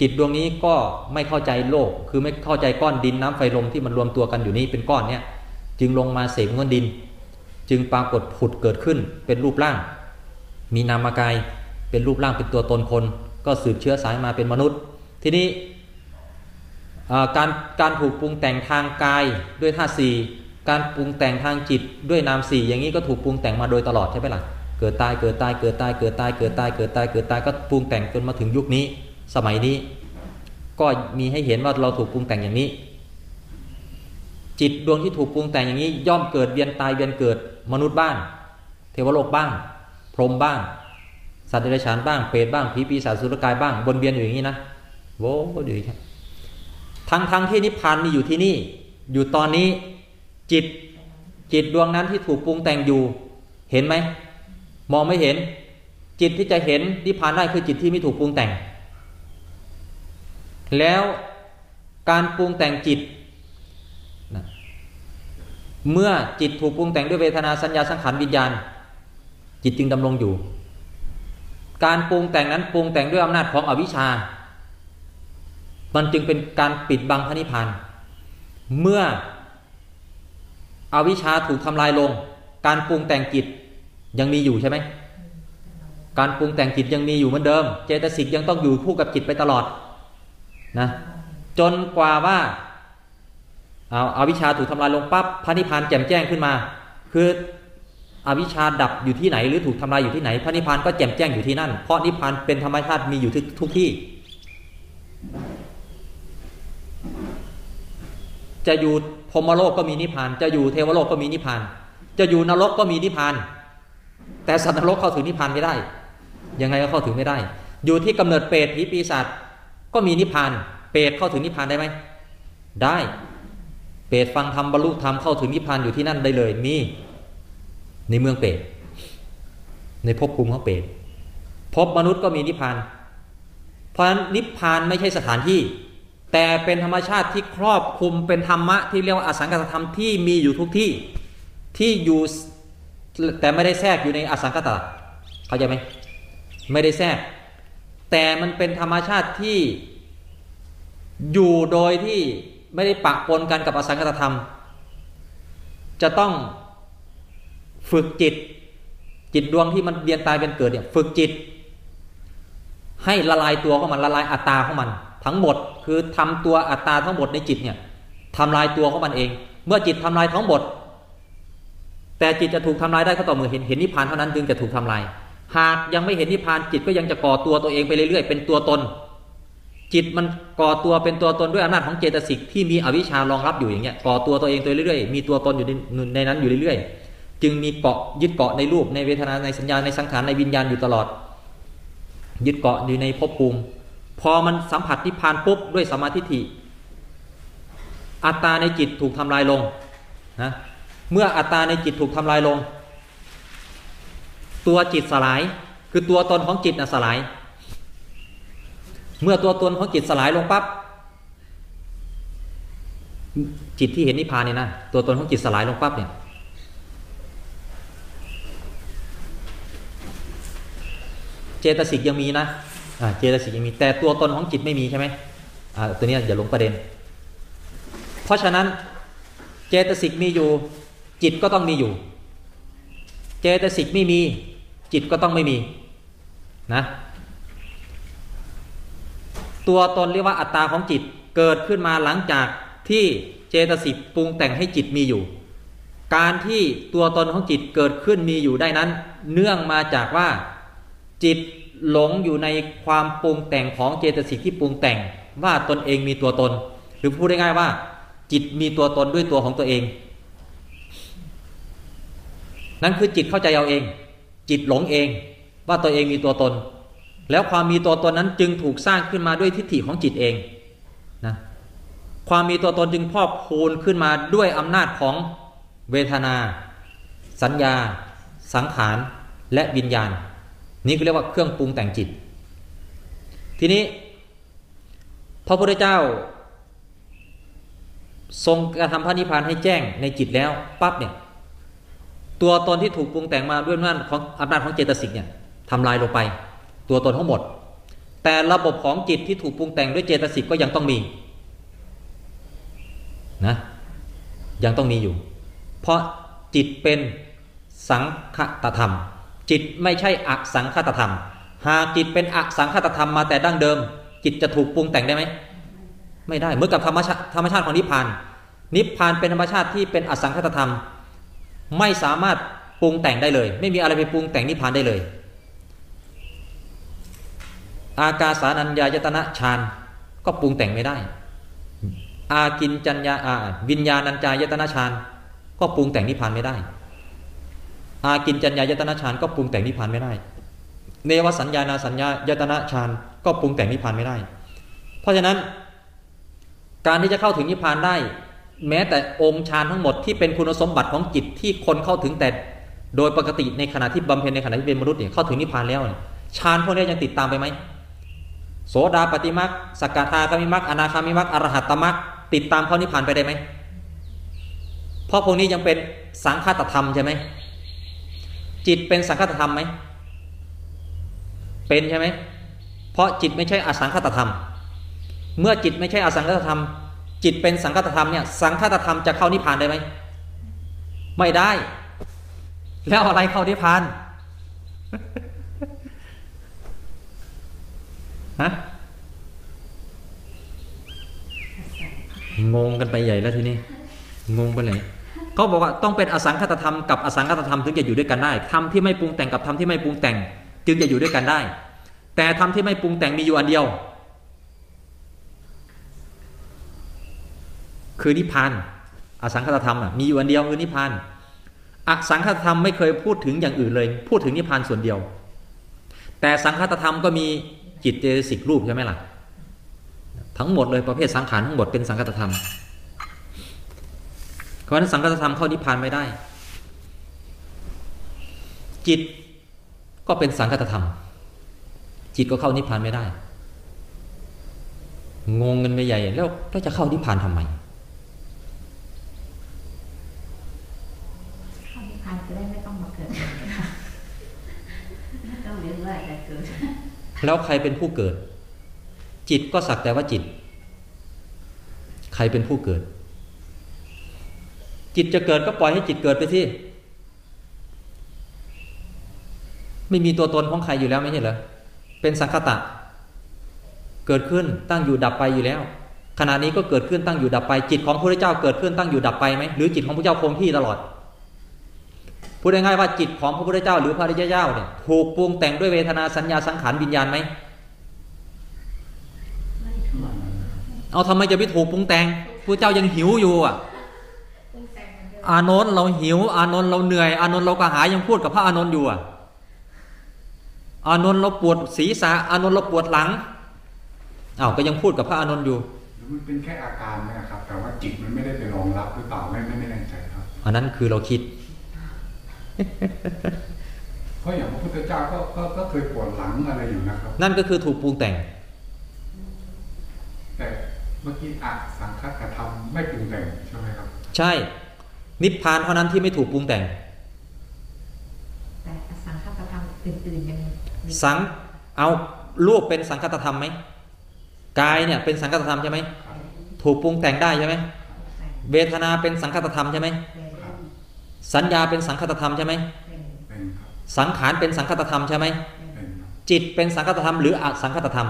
จิตดวงนี้ก็ไม่เข้าใจโลก คือไม่เข้าใจก้อนดินน้ำไฟลมที่มันรวมตัวกันอยู่นี้เป็นก้อนเนี้ย จึงลงมาเสกเงินดิน จึงปรากฏผุดเกิดขึ้นเป็นรูปร่าง มีนามกายเป็นรูปร่างเป็นตัวตนคน ก็สืบเชื้อสายมาเป็นมนุษย์ ทีนี้การการถูกปรุงแต่งทางกายด้วยธาสี่การปรุงแต่งทางจิตด้วยนามสี่อย่างนี้ก็ถูกปรุงแต่งมาโดยตลอดใช่ไหมล่ะเกิดตายเกิดตายเกิดตายเกิดตายเกิดตายเกิดตายเกิดตายก็ปรุงแต่งจนมาถึงยุคนี้ สมัยนี้ ก็มีให้เห็นว่าเราถูกปรุงแต่งอย่างนี้ จิตดวงที่ถูกปรุงแต่งอย่างนี้ย่อมเกิดเวียนตายเวียนเกิดมนุษย์บ้าง เทวโลกบ้าง พรหมบ้าง สัตว์เดรัจฉานบ้างเปรตบ้างผีปีศาจสุรกายบ้างวนเวียนอยู่อย่างนี้นะโว้อยู่อย่างนี้ทั้งทั้งที่นิพพานมีอยู่ที่นี่ อยู่ตอนนี้จิตจิตดวงนั้นที่ถูกปรุงแต่งอยู่ เห็นไหมมองไม่เห็น จิตที่จะเห็นนิพพานได้คือจิตที่ไม่ถูกปรุงแต่ง แล้วการปรุงแต่งจิต เมื่อจิตถูกปรุงแต่งด้วยเวทนาสัญญาสังขารวิญญาณ จิตจึงดำรงอยู่ การปรุงแต่งนั้นปรุงแต่งด้วยอำนาจของอวิชชา มันจึงเป็นการปิดบังพระนิพพานเมื่ออวิชชาถูกทำลายลง การปรุงแต่งจิตยังมีอยู่ใช่ไหมการปรุงแต่งจิตยังมีอยู่เหมือนเดิม เจตสิกยังต้องอยู่คู่กับจิตไปตลอดนะจนกว่าว่า เอาอาวิชชาถูกทำลายลงปั๊บพระนิพพานแจ่มแจ้งขึ้นมา คืออวิชชาดับอยู่ที่ไหนหรือถูกทำลายอยู่ที่ไหน พระนิพพานก็แจ่มแจ้งอยู่ที่นั่น เพราะนิพพานเป็นธรรมชาติมีอยู่ทุกทุกที่ จะอยู่พรมโลกก็มีนิพพาน จะอยู่เทวโลกก็มีนิพพาน จะอยู่นรกก็มีนิพพาน แต่สัตว์นรกเข้าถึงนิพพานไม่ได้ ยังไงก็เข้าถึงไม่ได้ อยู่ที่กำเนิดเปรตผีปีศาจก็มีนิพพาน เปรตเข้าถึงนิพพานได้ไหมได้ เปรตฟังธรรมบรรลุธรรมเข้าถึงนิพพานอยู่ที่นั่นได้เลยมีในเมืองเปรตในภพภูมิของเปรตภพมนุษย์ก็มีนิพพาน เพราะฉะนั้นนิพพานไม่ใช่สถานที่ แต่เป็นธรรมชาติที่ครอบคลุมเป็นธรรมะที่เรียกว่าอสังกัตธรรมที่มีอยู่ทุกที่ที่อยู่แต่ไม่ได้แทรกอยู่ในอสังกัตตะเข้าใจไหมไม่ได้แทรก แต่มันเป็นธรรมชาติที่อยู่โดยที่ ไม่ได้ปะปนกันกับอสังกัตธรรม จะต้องฝึกจิต จิตดวงที่มันเรียนตายเป็นเกิดเนี่ยฝึกจิต ให้ละลายตัวของมันละลายอัตตาของมัน ทั้งหมดคือทำตัวอัตตาทั้งหมดในจิตเนี่ยทำลายตัวของมันเอง เมื่อจิตทำลายทั้งหมด แต่จิตจะถูกทำลายได้ก็ต่อเมื่อเห็นเห็นนิพพานเท่านั้นจึงจะถูกทำลาย หากยังไม่เห็นนิพพานจิตก็ยังจะก่อตัวตัวเองไปเรื่อยๆเป็นตัวตน จิตมันก่อตัวเป็นตัวตนด้วยอำนาจของเจตสิกที่มีอวิชชารองรับอยู่อย่างเงี้ยก่อตัวตัวเองตัวเรื่อยๆมีตัวตนอยู่ในในนั้นอยู่เรื่อยๆ จึงมีเกาะยึดเกาะในรูปในเวทนาในสัญญาในสังขารในวิญญาณอยู่ตลอด ยึดเกาะอยู่ในภพภูมิพอมันสัมผัสนิพพานปุ๊บด้วยสมาธิฐิอัตตาในจิตถูกทำลายลงนะเมื่ออัตตาในจิตถูกทำลายลง ตัวจิตสลาย คือตัวตนของจิตนะสลาย เมื่อตัวตนของจิตสลายลงปั๊บจิตที่เห็นนิพพานเนี่ยนะตัวตนของจิตสลายลงปั๊บเนี่ยเจตสิกยังมีนะเจตสิกยังมีแต่ตัวตนของจิตไม่มีใช่ไหมตัวนี้อย่าลงประเด็น เพราะฉะนั้นเจตสิกมีอยู่ จิตก็ต้องมีอยู่ เจตสิกไม่มี จิตก็ต้องไม่มีนะ ตัวตนเรียกว่าอัตตาของจิตเกิดขึ้นมาหลังจากที่เจตสิกปรุงแต่งให้จิตมีอยู่ การที่ตัวตนของจิตเกิดขึ้นมีอยู่ได้นั้น เนื่องมาจากว่าจิตหลงอยู่ในความปรุงแต่งของเจตสิกที่ปรุงแต่งว่าตนเองมีตัวตน หรือพูดได้ง่ายว่า จิตมีตัวตนด้วยตัวของตัวเอง นั่นคือจิตเข้าใจเอาเอง จิตหลงเองว่าตัวเองมีตัวตน แล้วความมีตัวตนนั้นจึงถูกสร้างขึ้นมาด้วยทิฏฐิของจิตเองนะความมีตัวตนจึงพอกพูนขึ้นมาด้วยอำนาจของเวทนา สัญญา สังขาร และวิญญาณ นี่ก็เรียกว่าเครื่องปรุงแต่งจิต ทีนี้ พระพุทธเจ้า ทรงกระทำพระนิพพานให้แจ้งในจิตแล้วปั๊บเนี่ยตัวตนที่ถูกปรุงแต่งมาด้วยอำนาจของอำนาจของเจตสิกเนี่ยทำลายลงไป ตัวตนทั้งหมด แต่ระบบของจิตที่ถูกปรุงแต่งด้วยเจตสิกก็ยังต้องมีนะยังต้องมีอยู่ เพราะจิตเป็นสังคตธรรม จิตไม่ใช่อสังคตธรรม หากจิตเป็นอสังคตธรรมมาแต่ดั้งเดิม จิตจะถูกปรุงแต่งได้ไหมไม่ได้เหมือนกับธรรมชาติธรรมชาติของนิพพาน นิพพานเป็นธรรมชาติที่เป็นอสังคตธรรม ไม่สามารถปรุงแต่งได้เลย ไม่มีอะไรไปปรุงแต่งนิพพานได้เลย อากาสานัญญายตนะฌานก็ปรุงแต่งไม่ได้ อากินจัญญาอาวิญญาณัญจายตนะฌานก็ปรุงแต่งนิพพานไม่ได้ อากินจัญญายตนะฌานก็ปรุงแต่งนิพพานไม่ได้ เนวสัญญานาสัญญายตนะฌานก็ปรุงแต่งนิพพานไม่ได้ เพราะฉะนั้น การที่จะเข้าถึงนิพพานได้ แม้แต่องค์ฌานทั้งหมดที่เป็นคุณสมบัติของจิตที่คนเข้าถึงแต่โดยปกติในขณะที่บำเพ็ญในขณะที่เป็นมนุษย์เนี่ยเข้าถึงนิพพานแล้วฌานพวกนี้ยังติดตามไปไหม โสดาปฏิมักสกทาคามิมักอนาคามิมักอรหัตตมักติดตามเข้านิพพานไปได้ไหมเพราะพวกนี้ยังเป็นสังฆตธรรมใช่ไหมจิตเป็นสังฆตธรรมไหมเป็นใช่ไหมเพราะจิตไม่ใช่อสังคตธรรม เมื่อจิตไม่ใช่อสังคตธรรม จิตเป็นสังคตธรรมเนี่ยสังคตธรรมจะเข้านิพพานได้ไหมไม่ได้ แล้วอะไรเข้านิพพาน ฮะงงกันไปใหญ่แล้วทีนี้งงไปไหนเขาบอกว่าต้องเป็นอสังคตธรรมกับอสังคตธรรมถึงจะอยู่ด้วยกันได้ธรรมที่ไม่ปรุงแต่งกับธรรมที่ไม่ปรุงแต่ง จึงจะอยู่ด้วยกันได้ แต่ธรรมที่ไม่ปรุงแต่งมีอยู่อันเดียว คือนิพพานอสังคตธรรมมีอยู่อันเดียวคือนิพพานอสังคตธรรมไม่เคยพูดถึงอย่างอื่นเลย พูดถึงนิพพานส่วนเดียว แต่สังคตธรรมก็มี จิตเจตสิกรูปใช่ไหมล่ะ ทั้งหมดเลยประเภทสังขารทั้งหมดเป็นสังคตธรรม เพราะฉะนั้นสังคตธรรมเข้านิพพานไม่ได้ จิตก็เป็นสังคตธรรม จิตก็เข้านิพพานไม่ได้ งงกันไปใหญ่แล้วแล้วจะเข้านิพพานทำไมข้อนิพพานจะได้ ไม่ต้องเรียนว่าแต่เกิด แล้วใครเป็นผู้เกิด จิตก็สักแต่ว่าจิต ใครเป็นผู้เกิด จิตจะเกิดก็ปล่อยให้จิตเกิดไปที่ไม่มีตัวตนของใครอยู่แล้วไม่ใช่เหรอเป็นสังคตะ เกิดขึ้นตั้งอยู่ดับไปอยู่แล้ว ขณะนี้ก็เกิดขึ้นตั้งอยู่ดับไป จิตของพระเจ้าเกิดขึ้นตั้งอยู่ดับไปไหมหรือจิตของพระเจ้าคงที่ตลอด พูดง่ายๆว่าจิตของพระพุทธเจ้าหรือพระริยเจ้าเนี่ยถูกปรุงแต่งด้วยเวทนาสัญญาสังขารวิญญาณไหมไม่ถูกเอาทำไมจะไปถูกปรุงแต่งพระเจ้ายังหิวอยู่อะปรุงแต่งเหมือนเดิมอานนท์เราหิว อานนท์เราเหนื่อย อานนท์เรากระหายยังพูดกับพระอานนท์อยู่อะอานนท์เราปวดศีรษะอานนท์เราปวดหลังอ้าวก็ยังพูดกับพระอานนท์อยู่หรือมันเป็นแค่อาการเนะครับ แต่ว่าจิตมันไม่ได้ไปรองรับหรือเปล่าไม่ไม่ไม่แน่ใจครับอันนั้นคือเราคิด เพราะอย่างพระพุทธเจ้าก็ก็ก็เคยปวดหลังอะไรอยู่นะครับ นั่นก็คือถูกปรุงแต่ง แต่เมื่อกี้อะสังคตธรรมไม่ปรุงแต่งใช่ไหมครับ ใช่ นิพพานเท่านั้นที่ไม่ถูกปรุงแต่ง แต่อสังคตธรรมอื่นๆยังมีสังเอารูปเป็นสังคตธรรมไหมกายเนี่ยเป็นสังคตธรรมใช่ไหมครับถูกปรุงแต่งได้ใช่ไหมแต่งเวทนาเป็นสังคตธรรมใช่ไหมเป็นครับ สัญญาเป็นสังคตธรรมใช่ไหมเป็นเป็นครับสังขารเป็นสังคตธรรมใช่ไหมเป็นครับจิตเป็นสังคตธรรมหรืออสังคตธรรม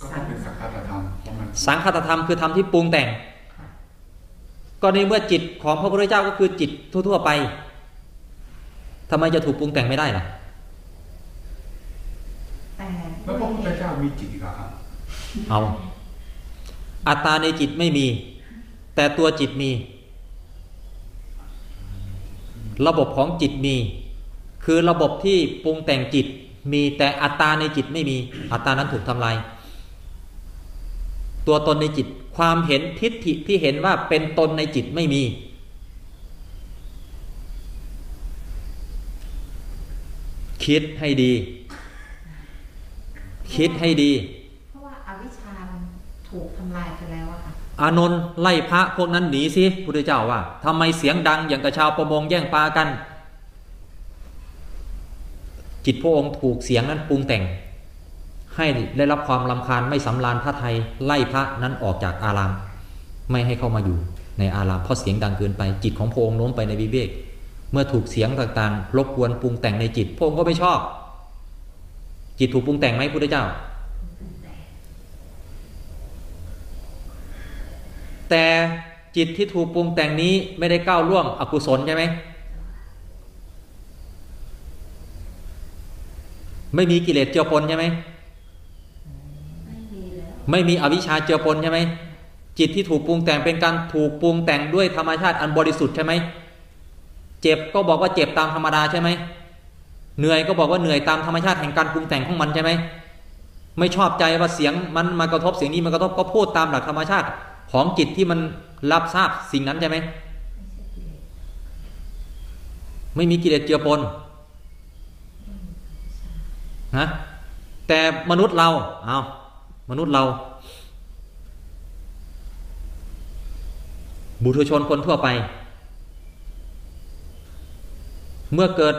ก็ต้องเป็นสังคตธรรมเพราะมันสังคตธรรมคือธรรมที่ปรุงแต่งครับก็ในเมื่อจิตของพระพุทธเจ้าก็คือจิตทั่ว ๆไปทำไมจะถูกปรุงแต่งไม่ได้ล่ะแต่แล้วพระพุทธเจ้ามีจิตอีกเหรอครับเอาอัตตาในจิตไม่มี แต่ตัวจิตมี ระบบของจิตมี คือระบบที่ปรุงแต่งจิตมีแต่อัตตาในจิตไม่มีอัตตานั้นถูกทำลาย ตัวตนในจิตความเห็นทิฏฐิที่เห็นว่าเป็นตนในจิตไม่มี คิดให้ดี คิดให้ดี เพราะว่าอาวิชชาถูกทำลายไปแล้ว อานนท์ไล่พระพวกนั้นหนีสิพุทธเจ้าว่าทำไมเสียงดังอย่างกับชาวประมงแย่งปลากัน จิตพระองค์ถูกเสียงนั้นปรุงแต่ง ให้ได้รับความลำคาญไม่สำราญพระไทยไล่พระนั้นออกจากอาราม ไม่ให้เข้ามาอยู่ในอารามเพราะเสียงดังเกินไป จิตของพระองค์โน้มไปในวิเวกเมื่อถูกเสียงต่างๆรบกวนปรุงแต่งในจิตพระองค์ก็ไม่ชอบ จิตถูกปรุงแต่งไหมพุทธเจ้า แต่จิตที่ถูกปรุงแต่งนี้ไม่ได้ก้าวล่วงอกุศลใช่ไหมไม่มีกิเลสเจือปนใช่ไหมไม่มีไม่มีอวิชชาเจือปนใช่ไหมจิตที่ถูกปรุงแต่งเป็นการถูกปรุงแต่งด้วยธรรมชาติอันบริสุทธิ์ใช่ไหมเจ็บก็บอกว่าเจ็บตามธรรมดาใช่ไหมเหนื่อยก็บอกว่าเหนื่อยตามธรรมชาติแห่งการปรุงแต่งของมันใช่ไหมไม่ชอบใจว่าเสียงมันมากระทบเสียงนี้มันกระทบก็พูดตามหลักธรรมชาติ ของจิตที่มันรับทราบสิ่งนั้นใช่ไหม ไม่มีกิเลสเจือปนนะแต่มนุษย์เราเอามนุษย์เรา บุตุชนคนทั่วไป เมื่อเกิด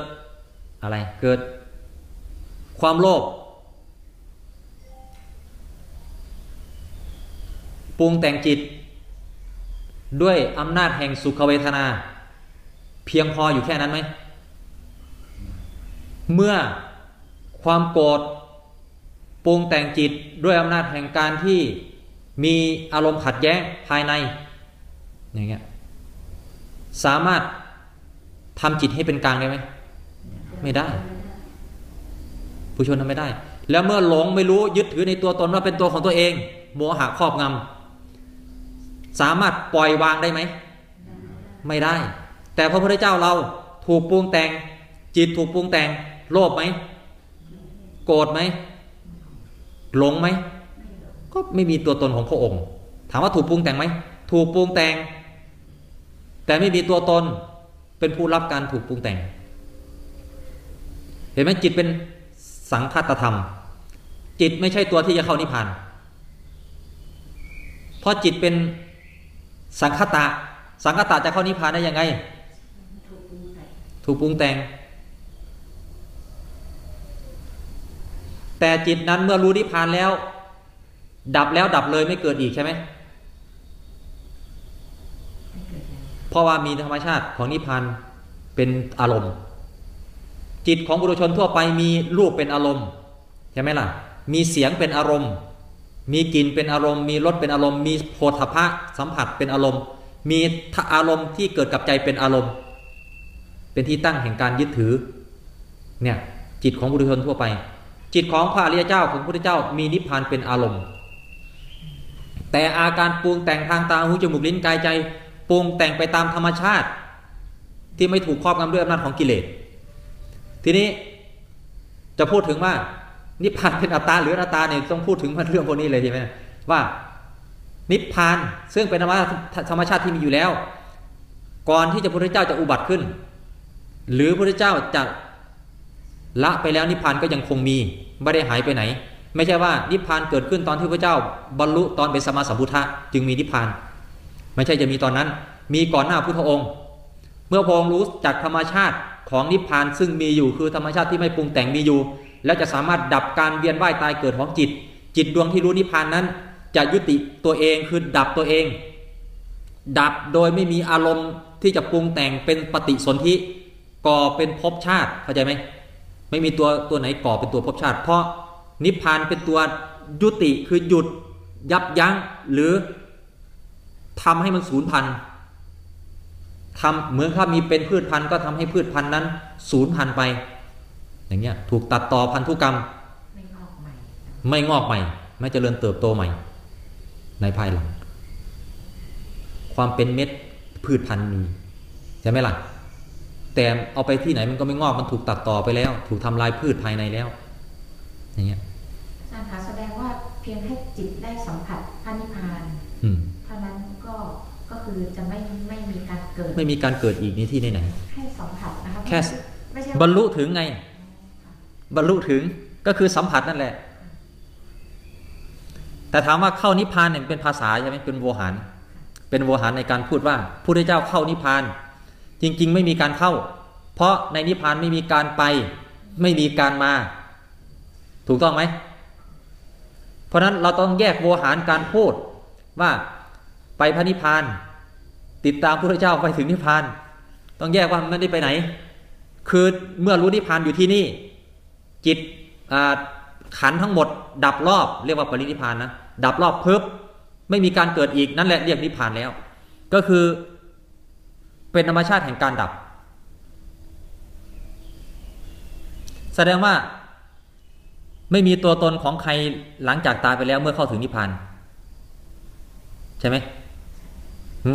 อะไร เกิดความโลภ ปรุงแต่งจิต ด้วยอำนาจแห่งสุขเวทนา เพียงพออยู่แค่นั้นไหม เมื่อความโกรธปรุงแต่งจิตด้วยอำนาจแห่งการที่มีอารมณ์ขัดแย้งภายในอย่างเงี้ยสามารถทำจิตให้เป็นกลางได้ไหมไม่ได้ ผู้ชนทำไม่ได้ แล้วเมื่อหลงไม่รู้ยึดถือในตัวตนว่าเป็นตัวของตัวเองโมหะครอบงำ สามารถปล่อยวางได้ไหม ไม่ได้ แต่พระพุทธเจ้าเราถูกปรุงแต่ง จิตถูกปรุงแต่ง โลภไหม โกรธไหม หลงไหม ก็ไม่มีตัวตนของพระองค์ ถามว่าถูกปรุงแต่งไหม ถูกปรุงแต่ง แต่ไม่มีตัวตน เป็นผู้รับการถูกปรุงแต่ง เห็นไหมจิตเป็นสังคตธรรม จิตไม่ใช่ตัวที่จะเข้านิพพาน เพราะจิตเป็น สังคตะ สังคตะจะเข้านิพพานได้ยังไง ถูกปรุงแต่ง แต่จิตนั้นเมื่อรู้นิพพานแล้ว ดับแล้วดับเลยไม่เกิดอีกใช่ไหมเกิดแล้วเพราะว่ามีธรรมชาติของนิพพานเป็นอารมณ์ จิตของบุรุชนทั่วไปมีรูปเป็นอารมณ์ใช่ไหมล่ะ มีเสียงเป็นอารมณ์ มีกลิ่นเป็นอารมณ์ มีรสเป็นอารมณ์ มีโผฏฐัพพะสัมผัสเป็นอารมณ์ มีอารมณ์ที่เกิดกับใจเป็นอารมณ์ เป็นที่ตั้งแห่งการยึดถือ เนี่ยจิตของบุรุชนทั่วไป จิตของพระอริยเจ้าของพระพุทธเจ้ามีนิพพานเป็นอารมณ์ แต่อาการปรุงแต่งทางตาหูจมูกลิ้นกายใจปรุงแต่งไปตามธรรมชาติ ที่ไม่ถูกครอบงำด้วยอำนาจของกิเลส ทีนี้จะพูดถึงว่า นิพพานเป็นอัตตาหรืออัตตาเนี่ยต้องพูดถึงเรื่องพวกนี้เลยใช่ไหมว่านิพพานซึ่งเป็นธรรมชาติธรรมชาติที่มีอยู่แล้ว ก่อนที่จะพระพุทธเจ้าจะอุบัติขึ้น หรือพระพุทธเจ้าจะละไปแล้วนิพพานก็ยังคงมีไม่ได้หายไปไหน ไม่ใช่ว่านิพพานเกิดขึ้นตอนที่พระเจ้า บรรลุตอนเป็นสมมาสัมพุทธะจึงมีนิพพาน ไม่ใช่จะมีตอนนั้น มีก่อนหน้าพุทธองค์ เมื่อพระองค์รู้จากธรรมชาติของนิพพานซึ่งมีอยู่คือธรรมชาติที่ไม่ปรุงแต่งมีอยู่ และจะสามารถดับการเวียนว่ายตายเกิดของจิต จิตดวงที่รู้นิพพานนั้น จะยุติตัวเองคือดับตัวเอง ดับโดยไม่มีอารมณ์ที่จะปรุงแต่งเป็นปฏิสนธิก่อเป็นภพชาติเข้าใจไหมไม่มีตัวตัวไหนก่อเป็นตัวภพชาติ เพราะนิพพานเป็นตัวยุติคือหยุดยับยั้งหรือทำให้มันสูญพันธุ์ทำเหมือนถ้ามีเป็นพืชพันธุ์ก็ทำให้พืชพันธุ์นั้นสูญพันธุ์ไป อย่างเงี้ยถูกตัดต่อพันธุกรรม ไม่งอกใหม่ไม่งอกใหม่ ไม่เจริญเติบโตใหม่ ในภายหลัง ความเป็นเม็ดพืชพันธุ์มีใช่ไหมล่ะแต่เอาไปที่ไหนมันก็ไม่งอกมันถูกตัดต่อไปแล้ว ถูกทำลายพืชภายในแล้ว อย่างเงี้ยอาจารย์คะแสดงว่าเพียงให้จิตได้สัมผัสพระนิพพานอืมเท่านั้นก็ก็คือจะไม่ไม่มีการเกิด ไม่มีการเกิดอีกในที่ไหนแค่สัมผัสนะคะแค่ไม่ใช่ๆบรรลุถึงไง บรรลุถึงก็คือสัมผัสนั่นแหละ แต่ถามว่าเข้านิพพานเนี่ยเป็นภาษาใช่ไหมเป็นโวหาร เป็นโวหารในการพูดว่าพระพุทธเจ้าเข้านิพพาน จริง ๆ ไม่มีการเข้า เพราะในนิพพานไม่มีการไป ไม่มีการมา ถูกต้องไหมเพราะนั้นเราต้องแยกโวหารการพูดว่าไปพระนิพพาน ติดตามพระพุทธเจ้าไปถึงนิพพาน ต้องแยกว่ามันไม่ได้ไปไหน คือเมื่อรู้นิพพานอยู่ที่นี่ จิตขันทั้งหมด ดับรอบเรียกว่าปรินิพานนะดับรอบเพิบไม่มีการเกิดอีกนั่นแหละเรียกนิพพานแล้ว ก็คือเป็นธรรมชาติแห่งการดับ แสดงว่าไม่มีตัวตนของใครหลังจากตายไปแล้วเมื่อเข้าถึงนิพพานใช่ไหม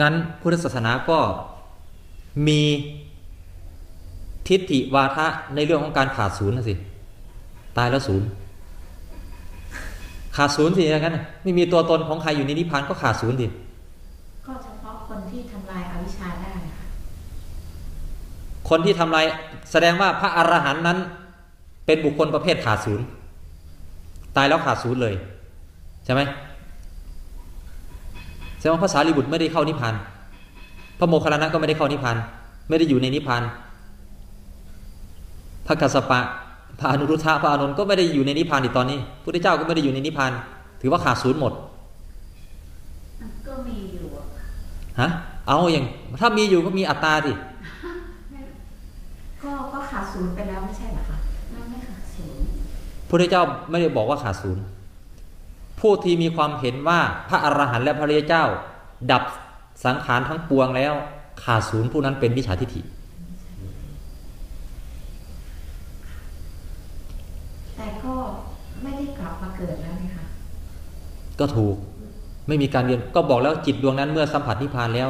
งั้นพุทธศาสนาก็มีทิฏฐิวาทะในเรื่องของการขาดศูนย์นะสิ ตายแล้วศูนย์ขาดศูนย์สิอย่างนั้นน่ะไม่มีตัวตนของใครอยู่ในนิพพานก็ขาดศูนย์สิก็เฉพาะคนที่ทำลายอวิชชาได้ค่ะคนที่ทำลายแสดงว่าพระอรหันต์นั้น เป็นบุคคลประเภทขาดศูนย์ตายแล้วขาดศูนย์เลยใช่ไหมแสดงว่าภาษาลิบุตรไม่ได้เข้านิพพานพระโมคคัลลานะก็ไม่ได้เข้านิพพานไม่ได้อยู่ในนิพพานพระกัสสปะ พระอนุรุทธะพระอานนท์ก็ไม่ได้อยู่ในนิพพานอีกตอนนี้พุทธเจ้าก็ไม่ได้อยู่ในนิพพาน ถือว่าขาดศูนย์หมดมันก็มีอยู่อะฮะเอาอย่างถ้ามีอยู่ก็มีอัตตาสิก็ก็ขาดศูนย์ไปแล้วไม่ใช่เหรอคะมันไม่ขาดศูนย์พุทธเจ้าไม่ได้บอกว่าขาดศูนย์ผู้ที่มีความเห็นว่าพระอรหันต์และพระริยเจ้า ดับสังขารทั้งปวงแล้ว ขาดศูนย์ผู้นั้นเป็นมิจฉาทิฏฐิ แต่ก็ไม่ได้กลับมาเกิดแล้วไหมคะก็ถูกไม่มีการเรียนก็บอกแล้วจิตดวงนั้นเมื่อสัมผัสนิพพานแล้ว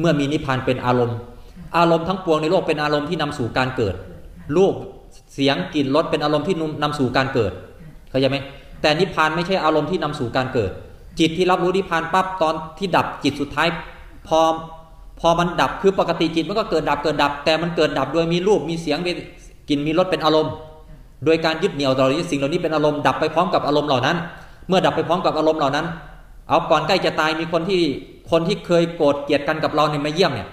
เมื่อมีนิพพานเป็นอารมณ์ อารมณ์ทั้งปวงในโลกเป็นอารมณ์ที่นำสู่การเกิด รูปเสียงกลิ่นรสเป็นอารมณ์ที่นำสู่การเกิดเข้าใจไหมแต่นิพพานไม่ใช่อารมณ์ที่นำสู่การเกิด จิตที่รับรู้นิพพานปั๊บตอนที่ดับจิตสุดท้ายพอพอมันดับคือปกติจิตมันก็เกิดดับเกิดดับ แต่มันเกิดดับโดยมีรูปมีเสียงมีกลิ่นมีรสเป็นอารมณ์ โดยการยึดเหนี่ยวต่อสิ่งเหล่านี้เป็นอารมณ์ดับไปพร้อมกับอารมณ์เหล่านั้น เมื่อดับไปพร้อมกับอารมณ์เหล่านั้น เอาก่อนใกล้จะตายมีคนที่คนที่เคยโกรธเกลียดกันกับเราเนี่ยมาเยี่ยมเนี่ย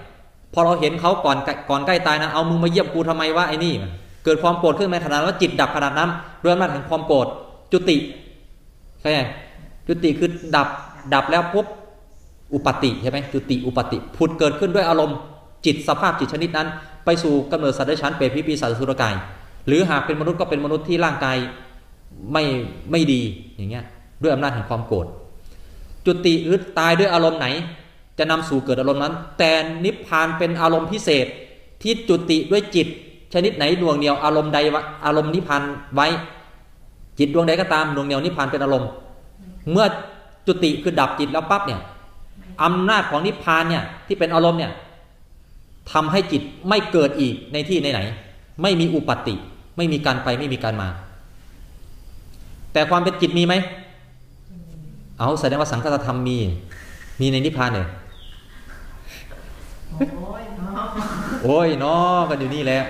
พอเราเห็นเขาก่อนก่อนใกล้ตายนะเอามึงมาเยี่ยมกูทำไมวะไอ้นี่ เกิดความโกรธขึ้นในขนาดว่าจิตดับขนาดนั้นด้วยอำนาจแห่งความโกรธจุติใช่ไหมจุติคือดับดับแล้วปุ๊บอุปติใช่ไหมจุติอุปติผุดเกิดขึ้นด้วยอารมณ์จิตสภาพจิตชนิดนั้น ไปสู่กำเนิดสัตว์เดรัจฉานเปรตพิปีศาจสุรกาย หรือหากเป็นมนุษย์ก็เป็นมนุษย์ที่ร่างกายไม่ไม่ดีอย่างเงี้ยด้วยอำนาจแห่งความโกรธจุติหรือตายด้วยอารมณ์ไหน จะนำสู่เกิดอารมณ์นั้น แต่นิพพานเป็นอารมณ์พิเศษที่จุติด้วยจิต ชนิดไหนดวงเดียวอารมณ์ใดอารมณ์นิพพานไว้ จิตดวงใดก็ตามดวงเดียวนิพพานเป็นอารมณ์ เมื่อจุติคือดับจิตแล้วปั๊บเนี่ยอำนาจของนิพพานเนี่ยที่เป็นอารมณ์เนี่ยทำให้จิตไม่เกิดอีกในที่ไหนๆ ไม่มีอุปติ ไม่มีการไปไม่มีการมา แต่ความเป็นจิตมีไหม เอาแสดงว่าสังฆธรรมมี มีในนิพพานเลยโอ้ยเนาะโอ้ยเนาะกันอยู่นี่แหละ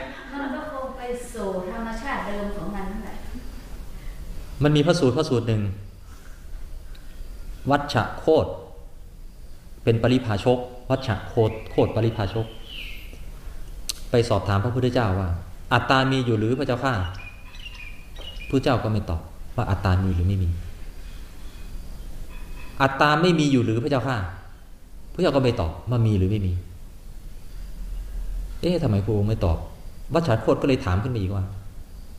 มันก็คงไปสู่ธรรมชาติเดิมของมันนั่นแหละมันมีพระสูตรพระสูตรหนึ่ง วัชชะโคดเป็นปริภาชก วัชชะโคดโคดปริภาชก ไปสอบถามพระพุทธเจ้าว่า อัตตามีอยู่หรือพระเจ้าข้าพระเจ้าก็ไม่ตอบว่าอัตตามีหรือไม่มี อัตตาไม่มีอยู่หรือพระเจ้าข้าพระเจ้าก็ไม่ตอบว่ามีหรือไม่มี เอ๊ะทำไมพระองค์ไม่ตอบวัชชะโคดก็เลยถามขึ้นมาอีกว่า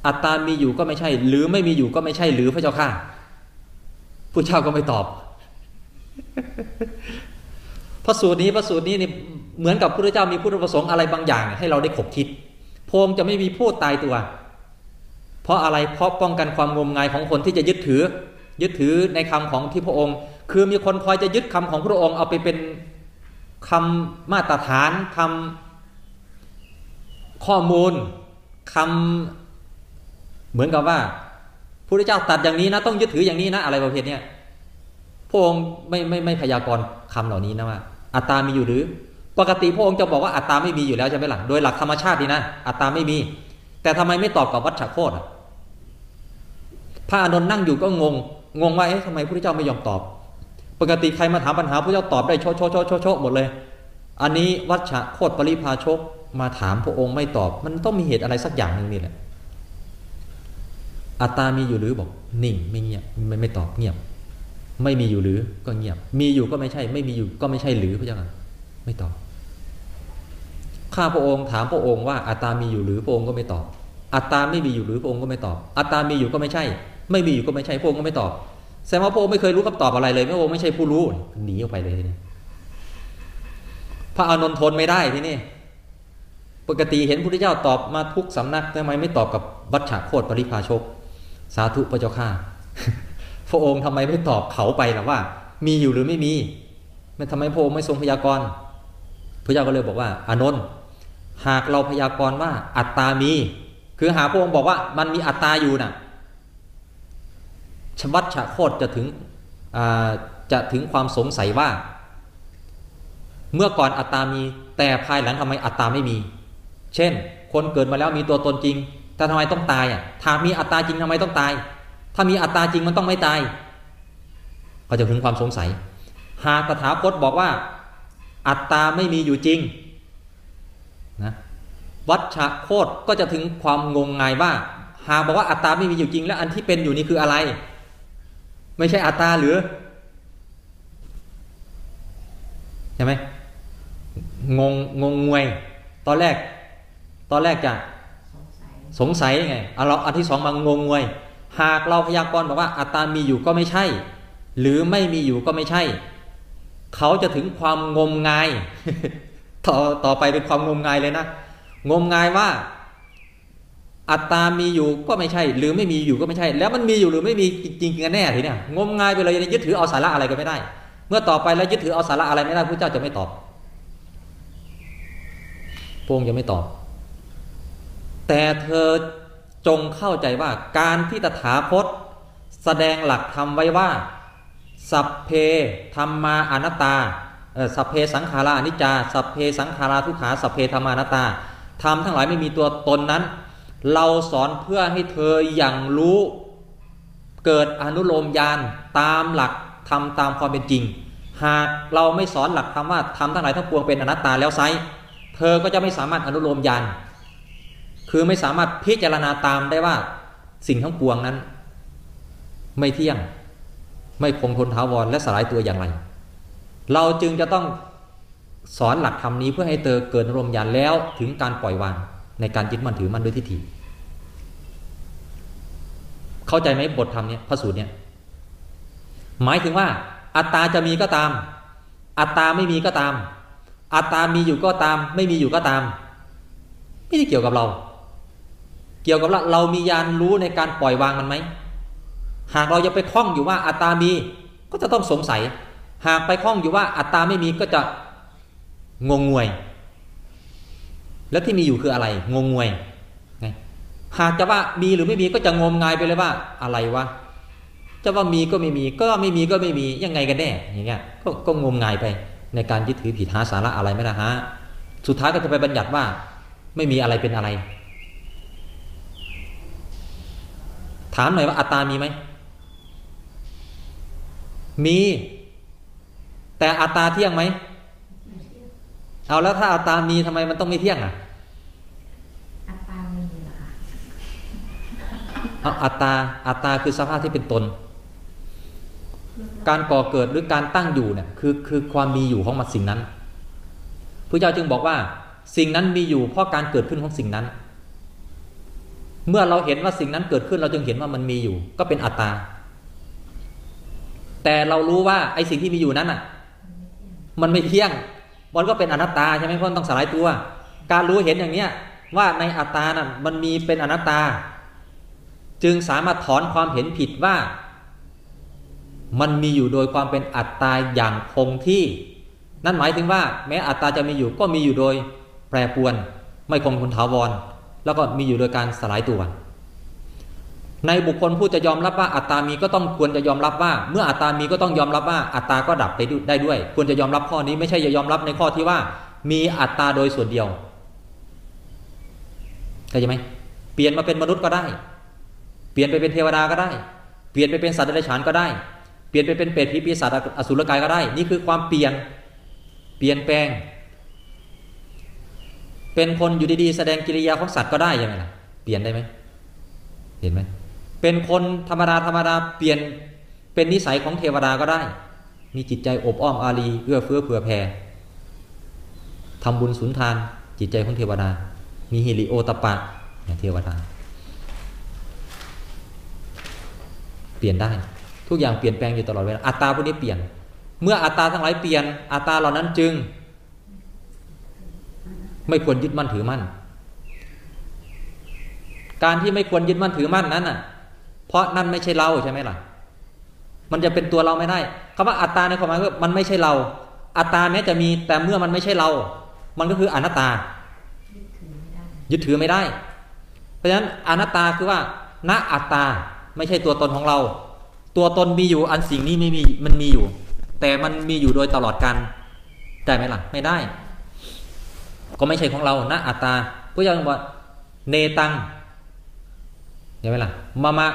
อัตตามีอยู่ก็ไม่ใช่ หรือไม่มีอยู่ก็ไม่ใช่หรือพระเจ้าข้าผู้เจ้าก็ไม่ตอบพระสูตรนี้พระสูตรนี้นี่เหมือนกับพระเจ้ามีพุทธประสงค์อะไรบางอย่าง ให้เราได้ขบคิด พงจะไม่มีพูดตายตัว เพราะอะไรเพราะป้องกันความงมงายของคนที่จะยึดถือ ยึดถือในคำของที่พระองค์ คือมีคนคอยจะยึดคำของพระองค์เอาไปเป็นคำมาตรฐานคำข้อมูลคำเหมือนกับว่าพระเจ้าตัดอย่างนี้นะ ต้องยึดถืออย่างนี้นะ อะไรประเภทเนี้ยพระองค์ไม่ไม่ไม่พยากรณ์คำเหล่านี้นะว่าอัตตามีอยู่หรือ ปกติพระองค์จะบอกว่าอัตตาไม่มีอยู่แล้วใช่ไหมล่ะโดยหลักธรรมชาตินี่นะอัตตาไม่มี แต่ทำไมไม่ตอบกับวัชชะโคตอะพระอานนท์นั่งอยู่ก็งงงงว่าเอ๊ะทำไมพระเจ้าไม่ยอมตอบ ปกติใครมาถามปัญหาพระเจ้าตอบได้โชโชโชโชโชหมดเลย อันนี้วัชชะโคตรปริพาชกมาถามพระองค์ไม่ตอบ มันต้องมีเหตุอะไรสักอย่างหนึ่งนี่แหละอัตตามีอยู่หรือบอก นิ่งไม่เงียบไม่ไม่ตอบเงียบ ไม่มีอยู่หรือก็เงียบ มีอยู่ก็ไม่ใช่ ไม่มีอยู่ก็ไม่ใช่หรือพระเจ้าค่ะไม่ตอบ ข้าพระองค์ถามพระองค์ว่าอัตตามีอยู่หรือพระองค์ก็ไม่ตอบ อัตตาไม่มีอยู่หรือพระองค์ก็ไม่ตอบ อัตตามีอยู่ก็ไม่ใช่ ไม่มีอยู่ก็ไม่ใช่พระองค์ก็ไม่ตอบแสดงว่าพระองค์ไม่เคยรู้คำตอบอะไรเลยพระองค์ไม่ใช่ผู้รู้หนีออกไปเลยทีนี้พระอานนท์ทนไม่ได้ทีนี้ปกติเห็นพระพุทธเจ้าตอบมาทุกสำนักทำไมไม่ตอบกับวัชชะโคตรปริพาชก สาธุพระเจ้าข้าพระองค์ทำไมไม่ตอบเขาไปล่ะว่า มีอยู่หรือไม่มี มันทำไมพระองค์ไม่ทรงพยากรณ์พระเจ้าก็เลยบอกว่า อานนท์ หากเราพยากรณ์ว่าอัตตามี คือหาพระองค์บอกว่ามันมีอัตตาอยู่น่ะชวัตฉะโคตรจะถึงจะถึงความสงสัยว่า เมื่อก่อนอัตตามี แต่ภายหลังทำไมอัตตาไม่มี เช่น คนเกิดมาแล้วมีตัวตนจริง แต่ทำไมต้องตายอะถ้ามีอัตตาจริงทำไมต้องตาย ถ้ามีอัตตาจริงมันต้องไม่ตาย ก็จะถึงความสงสัย หากตถาคตบอกว่า อัตตาไม่มีอยู่จริง วัชชะโคตรก็จะถึงความงงงายว่า หากบอกว่าอัตตาไม่มีอยู่จริง แล้วอันที่เป็นอยู่นี่คืออะไร ไม่ใช่อัตตาหรือใช่ไหมงงงงงวย ตอนแรก ตอนแรกจะสงสัยสงสัยไงเอาเราอันที่สองมางงงวย หากเราพยากรณ์บอกว่าอัตตามีอยู่ก็ไม่ใช่ หรือไม่มีอยู่ก็ไม่ใช่ เขาจะถึงความงมงาย ต่อต่อไปเป็นความงมงายเลยนะ งมงายว่า อัตตามีอยู่ก็ไม่ใช่ หรือไม่มีอยู่ก็ไม่ใช่ แล้วมันมีอยู่หรือไม่มีจริงๆกันแน่ทีเนี่ยงมงายไปเลยยึดถือเอาสาระอะไรก็ไม่ได้ เมื่อต่อไปแล้วยึดถือเอาสาระอะไรไม่ได้พระเจ้าจะไม่ตอบพงค์จะไม่ตอบ แต่เธอจงเข้าใจว่าการที่ตถาคตแสดงหลักธรรมไว้ว่า สัพเพธรรมาอนัตตาสัพเพสังขารานิจจา สัพเพสังขาราทุกขา สัพเพธรรมานัตตา ธรรมทั้งหลายไม่มีตัวตนนั้น เราสอนเพื่อให้เธออย่างรู้เกิดอนุโลมญาณตามหลักธรรมตามความเป็นจริง หากเราไม่สอนหลักธรรมว่าธรรมทั้งหลายทั้งปวงเป็นอนัตตาแล้วไซเธอก็จะไม่สามารถอนุโลมญาณคือไม่สามารถพิจารณาตามได้ว่าสิ่งทั้งปวงนั้น ไม่เที่ยง ไม่คงทนท้าวรและสลายตัวอย่างไร เราจึงจะต้อง สอนหลักธรรมนี้เพื่อให้เธอเกิดอารมณ์ญาณแล้วถึงการปล่อยวางในการยึดมั่นถือมั่นด้วยทิฏฐิเข้าใจไหมบทธรรมเนี่ยพระสูตรเนี่ยหมายถึงว่า อัตตาจะมีก็ตาม อัตตาไม่มีก็ตาม อัตตามีอยู่ก็ตาม ไม่มีอยู่ก็ตาม ไม่ได้เกี่ยวกับเรา เกี่ยวกับเราเรามียานรู้ในการปล่อยวางมันไหมหากเราจะไปคล้องอยู่ว่าอัตตามีก็จะต้องสงสัย หากไปคล้องอยู่ว่าอัตตาไม่มีก็จะ งงงวย แล้วที่มีอยู่คืออะไร งงงวยไงหากจะว่ามีหรือไม่มีก็จะงมงายไปเลยว่าอะไรวะจะว่ามีก็ไม่มี ก็ไม่มีก็ไม่มียังไงกันแน่อย่างเงี้ยก็ก็งมงายไป ในการยึดถือผิดหาสาระอะไรไม่ได้ฮะสุดท้ายก็จะไปบัญญัติว่า ไม่มีอะไรเป็นอะไร ถามหน่อยว่าอัตตามีไหมมี แต่อัตตาเที่ยงไหม เอาแล้วถ้าอัตตามีทำไมมันต้องไม่เที่ยงอะอัตตามีเหรอคะเอาอัตตาอัตตาคือสภาพที่เป็นตน การก่อเกิดหรือการตั้งอยู่เนี่ยคือคือความมีอยู่ของมันสิ่งนั้นพระเจ้าจึงบอกว่า สิ่งนั้นมีอยู่เพราะการเกิดขึ้นของสิ่งนั้น เมื่อเราเห็นว่าสิ่งนั้นเกิดขึ้นเราจึงเห็นว่ามันมีอยู่ ก็เป็นอัตตา แต่เรารู้ว่าไอ้สิ่งที่มีอยู่นั้นอะ มันไม่เที่ยง มันก็เป็นอนัตตาใช่ไหมเพราะมันต้องสลายตัว การรู้เห็นอย่างเนี้ยว่าในอัตตาน่ะมันมีเป็นอนัตตา จึงสามารถถอนความเห็นผิดว่า มันมีอยู่โดยความเป็นอัตตาอย่างคงที่ นั่นหมายถึงว่า แม้อัตตาจะมีอยู่ก็มีอยู่โดยแปรปวน ไม่คงทนถาวร แล้วก็มีอยู่โดยการสลายตัว ในบุคคลผู้จะยอมรับว่าอัตตามีก็ต้องควรจะยอมรับว่า เมื่ออัตตามีก็ต้องยอมรับว่าอัตตาก็ดับไปได้ด้วย ควรจะยอมรับข้อนี้ไม่ใช่จะยอมรับในข้อที่ว่า มีอัตตาโดยส่วนเดียวเข้าใจไหมเปลี่ยนมาเป็นมนุษย์ก็ได้ เปลี่ยนไปเป็นเทวดาก็ได้ เปลี่ยนไปเป็นสัตว์เดรัจฉานก็ได้ เปลี่ยนไปเป็นเปรตผีปีศาจอสุรกายก็ได้ นี่คือความเปลี่ยน เปลี่ยนแปลง เป็นคนอยู่ดีๆแสดงกิริยาของสัตว์ก็ได้ยังไงล่ะ เปลี่ยนได้ไหมเห็นไหม เป็นคนธรรมดาธรรมดาเปลี่ยนเป็นนิสัยของเทวดาก็ได้ มีจิตใจอบอ้อมอารีเอื้อเฟื้อเผื่อแผ่ทำบุญสุนทานจิตใจของเทวดา มีฮิริโอตปะอย่างเทวดา เปลี่ยนได้ ทุกอย่างเปลี่ยนแปลงอยู่ตลอดเวลาอัตตาพวกนี้เปลี่ยน เมื่ออัตตาทั้งหลายเปลี่ยน อัตตาเหล่านั้นจึง ไม่ควรยึดมั่นถือมั่น การที่ไม่ควรยึดมั่นถือมั่นนั้นน่ะ เพราะนั่นไม่ใช่เราใช่ไหมล่ะ มันจะเป็นตัวเราไม่ได้คำว่าอัตตาในความหมายคือมันไม่ใช่เรา อัตตาแม้จะมีแต่เมื่อมันไม่ใช่เรา มันก็คืออนัตตา ยึดถือไม่ได้ เพราะฉะนั้นอนัตตาคือว่าณอัตตาไม่ใช่ตัวตนของเรา ตัวตนมีอยู่อันสิ่งนี้ไม่มีมันมีอยู่ แต่มันมีอยู่โดยตลอดกันได้ไหมล่ะ ไม่ได้ ก็ไม่ใช่ของเราณอัตตาพระเจ้าบอกว่าเนตังเห็นไหมล่ะมะมะ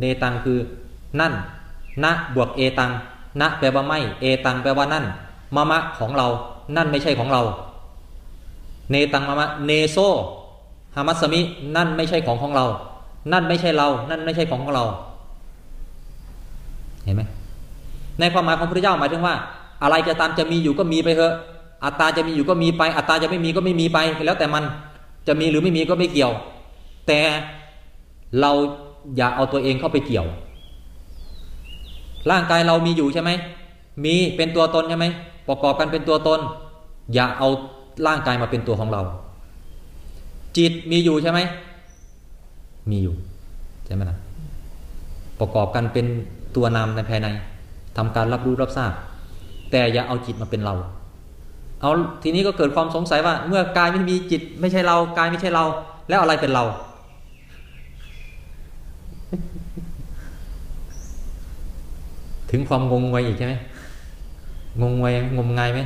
เนตังคือนั่นณบวกเอตังณแปลว่าไม่เอตังแปลว่านั่นมะมะของเรา นั่นไม่ใช่ของเรา เนตังมะมะเนโซฮามัสมิ นั่นไม่ใช่ของของเรา นั่นไม่ใช่เรา นั่นไม่ใช่ของของเรา เห็นไหมในความหมายของพระเจ้าหมายถึงว่า อะไรจะตามจะมีอยู่ก็มีไปเถอะ อัตตาจะมีอยู่ก็มีไป อัตตาจะไม่มีก็ไม่มีไป แล้วแต่มัน จะมีหรือไม่มีก็ไม่เกี่ยว แต่เรา อย่าเอาตัวเองเข้าไปเกี่ยว ร่างกายเรามีอยู่ใช่ไหม มีเป็นตัวตนใช่ไหม ประกอบกันเป็นตัวตน อย่าเอาร่างกายมาเป็นตัวของเรา จิตมีอยู่ใช่ไหม มีอยู่ใช่ไหมล่ะประกอบกันเป็นตัวนามในภายในทำการรับรู้รับทราบ แต่อย่าเอาจิตมาเป็นเรา เอาทีนี้ก็เกิดความสงสัยว่า เมื่อกายไม่มีจิตไม่ใช่เรากายไม่ใช่เรา แล้วอะไรเป็นเรา ถึงความงงงวยอีกใช่ไหมงงงวยงมงายไหม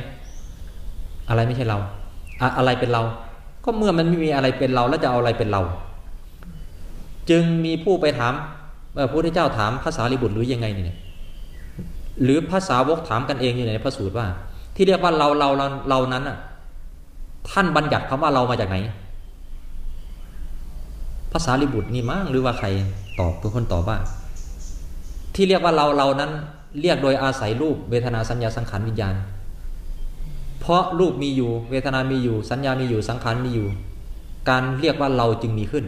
อะไรไม่ใช่เราอะอะไรเป็นเรา ก็เมื่อมันไม่มีอะไรเป็นเราแล้วจะเอาอะไรเป็นเรา จึงมีผู้ไปถามพระพุทธเจ้าถามภาษาลิบุตรหรือยังไงเนี่ยหรือภาษาวกถามกันเองอยู่ในพระสูตรว่า ที่เรียกว่าเราเราเราเรานั้นอะท่านบัญญัติคำว่าเรามาจากไหน ภาษาลิบุตรนี่มั้งหรือว่าใครตอบเป็นคนตอบว่า ที่เรียกว่าเราเรานั้นเรียกโดยอาศัยรูปเวทนาสัญญาสังขารวิญญาณ เพราะรูปมีอยู่ เวทนามีอยู่ สัญญามีอยู่สังขารมีอยู่ การเรียกว่าเราจึงมีขึ้น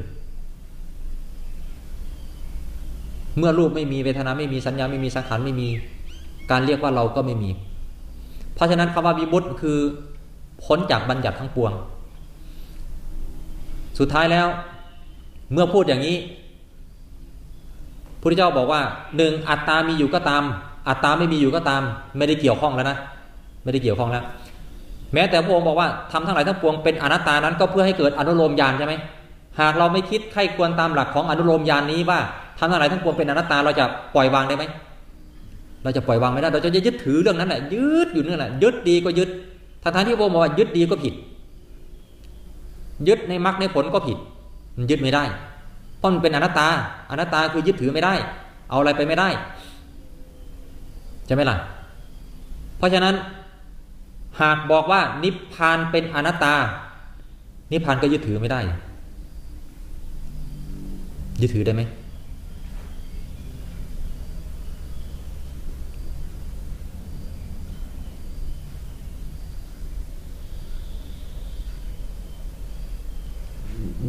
เมื่อรูปไม่มีเวทนาไม่มีสัญญาไม่มีสังขารไม่มี การเรียกว่าเราก็ไม่มี เพราะฉะนั้นคำว่าวิมุตคือพ้นจากบัญญัติทั้งปวง สุดท้ายแล้ว เมื่อพูดอย่างนี้ พระพุทธเจ้าบอกว่าหนึ่งอัตตามีอยู่ก็ตาม อัตตาไม่มีอยู่ก็ตาม ไม่ได้เกี่ยวข้องแล้วนะไม่ได้เกี่ยวข้องแล้ว แม้แต่พระองค์บอกว่าทำทั้งหลายทั้งปวงเป็นอนัตตานั้นก็เพื่อให้เกิดอนุโลมญาณใช่ไหมหากเราไม่คิดใครควรตามหลักของอนุโลมญาณนนี้ว่าทำทั้งหลายทั้งปวงเป็นอนัตตาเราจะปล่อยวางได้ไหมเราจะปล่อยวางไม่ได้เราจะยึดถือเรื่องนั้นแหละยึดอยู่นั่นแหละยึดดีก็ยึดทั้งๆที่พระองค์บอกว่ายึดดีก็ผิด ยึดในมรรคในผลก็ผิด มันยึดไม่ได้ พราะมันเป็นอนัตตา อนัตตาคือยึดถือไม่ได้ เอาอะไรไปไม่ได้ใช่ไหมล่ะ เพราะฉะนั้น หากบอกว่านิพพานเป็นอนัตตา นิพพานก็ยึดถือไม่ได้ ยึดถือได้ไหม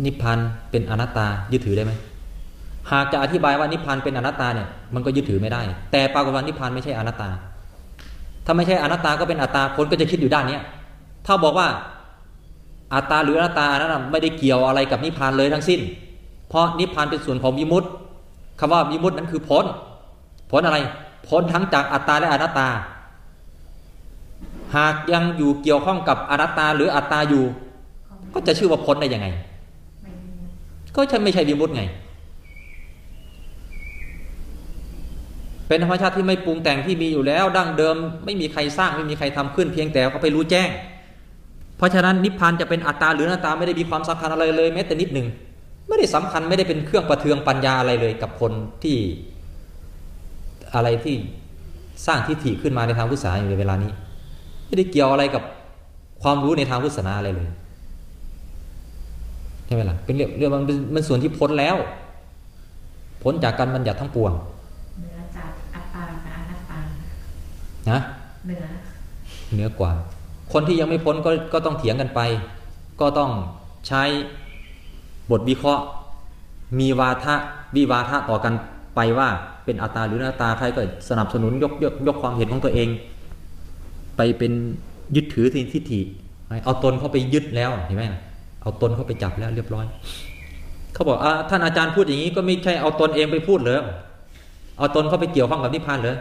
นิพพานเป็นอนัตตายึดถือได้ไหมหากจะอธิบายว่านิพพานเป็นอนัตตาเนี่ยมันก็ยึดถือไม่ได้ แต่ปรากฏว่านิพพานไม่ใช่อนัตตา ถ้าไม่ใช่อนัตตาก็เป็นอัตตาคนก็จะคิดอยู่ด้านเนี้ยถ้าบอกว่าอัตตาหรืออนัตตานั้นไม่ได้เกี่ยวอะไรกับนิพพานเลยทั้งสิ้น เพราะนิพพานเป็นส่วนของวิมุตติคำว่าวิมุตตินั้นคือพ้นพ้นอะไรพ้นทั้งจากอัตตาและอนัตตา หากยังอยู่เกี่ยวข้องกับอนัตตาหรืออัตตาอยู่ ก็จะชื่อว่าพ้นได้ยังไง ก็จะไม่ใช่วิมุตไง เป็นธรรมชาติที่ไม่ปรุงแต่งที่มีอยู่แล้ว ดั้งเดิม ไม่มีใครสร้างไม่มีใครทำขึ้นเพียงแต่เขาไปรู้แจ้ง เพราะฉะนั้นนิพพานจะเป็นอัตตาหรืออนัตตาไม่ได้มีความสำคัญอะไรเลยแม้แต่นิดหนึ่งไม่ได้สำคัญไม่ได้เป็นเครื่องประเทืองปัญญาอะไรเลยกับคนที่อะไรที่สร้างทิฏฐิขึ้นมาในทางพุทธศาสนาอยู่ในเวลานี้ ไม่ได้เกี่ยวอะไรกับความรู้ในทางพุทธศาสนาอะไรเลย ใช่ไหมล่ะเป็นเรื่องเรื่องมันเป็นมันส่วนที่พ้นแล้ว พ้นจากการบัญญัติทั้งปวงเหนือจากอัตตากับอนัตตานะเหนือเหนือกว่า คนที่ยังไม่พ้นก็ก็ต้องเถียงกันไป ก็ต้องใช้บทวิเคราะห์ มีวาทะวิวาทะต่อกันไปว่าเป็นอัตตาหรืออนัตตาใครก็สนับสนุนยกยกยกความเห็นของตัวเอง ไปเป็นยึดถือทิฏฐิเอาตนเข้าไปยึดแล้วเห็นไหม เอาตนเข้าไปจับแล้วเรียบร้อย เขาบอกอท่านอาจารย์พูดอย่างนี้ก็ไม่ใช่เอาตนเองไปพูดเลยเอาตนเข้าไปเกี่ยวข้องกับนิพพานเลย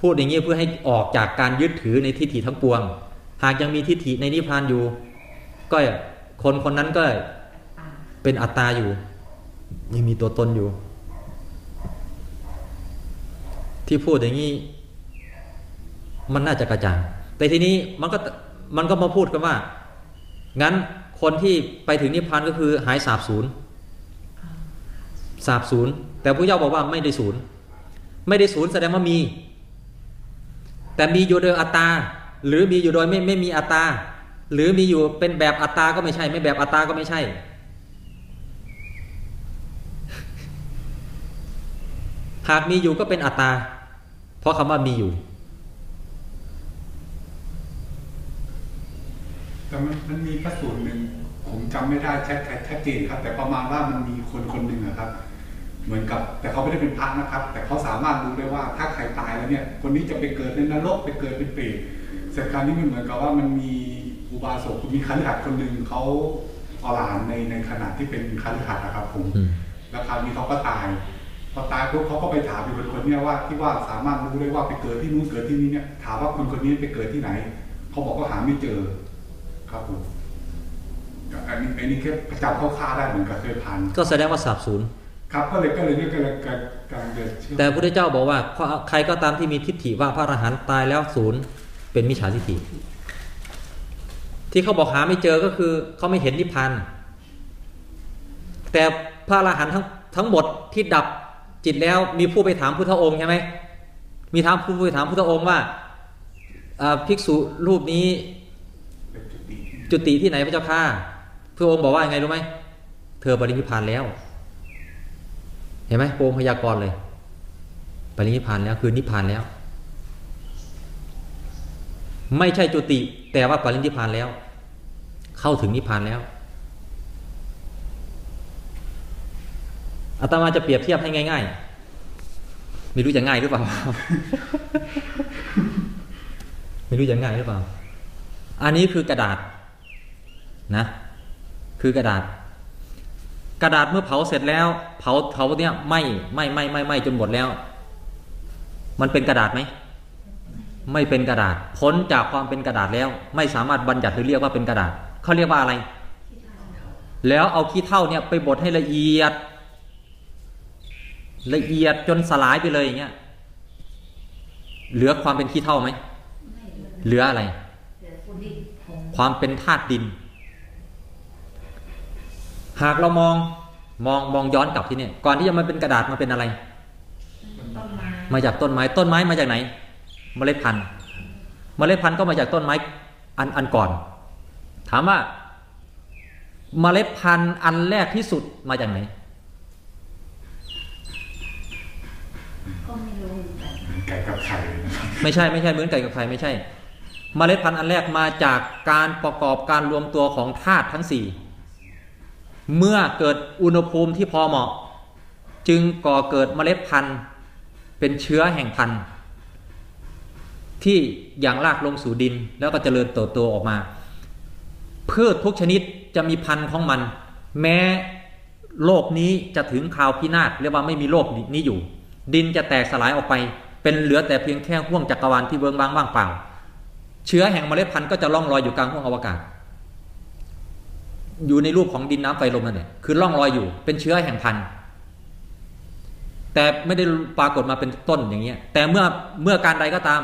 พูดอย่างนี้เพื่อให้ออกจากการยึดถือในทิฏฐิทั้งปวง หากยังมีทิฏฐิในนิพพานอยู่ ก็คนคนนั้นก็เป็นอัตตาอยู่ ยังมีตัวตนอยู่ ที่พูดอย่างนี้ มันน่าจะกระจ่างแต่ทีนี้มันก็มันก็มาพูดกันว่า งั้น คนที่ไปถึงนิพพานก็คือหายสาบสูญอ่าสาบสูญแต่พระเจ้าบอกว่าไม่ได้สูญไม่ได้สูญแสดงว่ามี แต่มีอยู่โดยอัตตา หรือมีอยู่โดยไม่ไม่มีอัตตา หรือมีอยู่เป็นแบบอัตตาก็ไม่ใช่ ไม่แบบอัตตาก็ไม่ใช่ หากมีอยู่ก็เป็นอัตตา เพราะคำว่ามีอยู่ แต่มันมันมีพระสูตรหนึ่งผมจำไม่ได้ชัดชัดเจนครับ แต่ประมาณว่ามันมีคนคนหนึ่งอะครับ เหมือนกับแต่เขาไม่ได้เป็นพระนะครับ แต่เขาสามารถรู้ได้ว่าถ้าใครตายแล้วเนี่ย คนนี้จะไปเกิดในนรกไปเกิดเป็นเปรตเสร็จการนี้มันเหมือนกับว่ามันมีอุบาสกมีคันหัดคนหนึ่งเขาเอาหลานในในขณะที่เป็นคันหัดนะครับผมอืมแล้วคราวนี้เขาก็ตายพอตายปุ๊บเขาก็ไปถามอยู่คนคนเนี้ยว่าที่ว่าสามารถรู้ได้ว่าไปเกิดที่นู้นเกิดที่นี่เนี่ยถามว่าคนคนนี้ไปเกิดที่ไหนเขาบอกว่าหาไม่เจอ ครับผมอันนี้อันนี้แค่ประจับเข้าค่าได้เหมือนกับเคยผ่านก็แสดงว่าสับสูญครับก็เลยก็เลยเนี่ยกำลังกำลังกำลังจะเชื่อมแต่พระพุทธเจ้าบอกว่าใครก็ตามที่มีทิฏฐิว่าพระอรหันต์ตายแล้วศูนย์เป็นมิจฉาทิฏฐิ ที่เขาบอกหาไม่เจอก็คือเขาไม่เห็นนิพพานแต่พระอรหันต์ทั้งทั้งหมดที่ดับจิตแล้วมีผู้ไปถามพุทธองค์ใช่ไหมมีถามผู้ไปถามพุทธองค์ว่าอ่าภิกษุรูปนี้เป็น จุดดีจุติที่ไหนพระเจ้าข้าพระองค์บอกว่ายังไงรู้ไหมเธอปรินิพพานแล้ว เห็นไหมพระองค์พยากรณ์เลย ปรินิพพานแล้วคือนิพพานแล้ว ไม่ใช่จุติแต่ว่าปรินิพพานแล้ว เข้าถึงนิพพานแล้วอาตมาจะเปรียบเทียบให้ง่าย ๆ ไม่รู้จะง่ายหรือเปล่า ไม่รู้จะง่ายหรือเปล่า อันนี้คือกระดาษ นะคือกระดาษ กระดาษเมื่อเผาเสร็จแล้ว เผาเผาเนี่ยไหม่ไหม่ไหม่ไหม่ไหม่จนหมดแล้ว มันเป็นกระดาษไหมไม่เป็นกระดาษพ้นจากความเป็นกระดาษแล้ว ไม่สามารถบัญญัติหรือเรียกว่าเป็นกระดาษเขาเรียกว่าอะไร แล้วเอาขี้เท่าเนี่ยไปบดให้ละเอียด ละเอียดจนสลายไปเลยอย่างเงี้ยเหลือความเป็นขี้เท่าไหมไม่เหลือเหลืออะไรเหลือฝุ่นดินผงความเป็นธาตุดิน หากเรามองมองมองย้อนกลับที่เนี่ยก่อนที่จะมาเป็นกระดาษมาเป็นอะไรต้นไม้มาจากต้นไม้ต้นไม้มาจากไหน เมล็ดพันธุ์ เมล็ดพันธุ์ก็มาจากต้นไม้อันอันก่อน ถามว่าเมล็ดพันธุ์อันแรกที่สุดมาจากไหนก็ไม่รู้เหมือนกันไก่กับไข่เลยนะครับไม่ใช่ไม่ใช่เหมือนไก่กับไข่ไม่ใช่ เมล็ดพันธุ์อันแรกมาจากการประกอบการรวมตัวของธาตุทั้งสี่ เมื่อเกิดอุณหภูมิที่พอเหมาะ จึงก่อเกิดเมล็ดพันธุ์ เป็นเชื้อแห่งพันธุ์ที่อย่างรากลงสู่ดินแล้วก็เจริญเติบโตออกมาพืชทุกชนิดจะมีพันธุ์ของมัน แม้โลกนี้จะถึงข่าวพินาศเรียกว่าไม่มีโลกนี้อยู่ ดินจะแตกสลายออกไป เป็นเหลือแต่เพียงแค่ห่วงจักรวาลที่เบิงบางว่างเปล่า เชื้อแห่งเมล็ดพันธุ์ก็จะล่องลอยอยู่กลางห้วงอวกาศ อยู่ในรูปของดินน้ำไฟลมนั่นแหละคือล่องลอยอยู่เป็นเชื้อแห่งพันธุ์แต่ไม่ได้ปรากฏมาเป็นต้นอย่างเงี้ยแต่เมื่อเมื่อการใดก็ตาม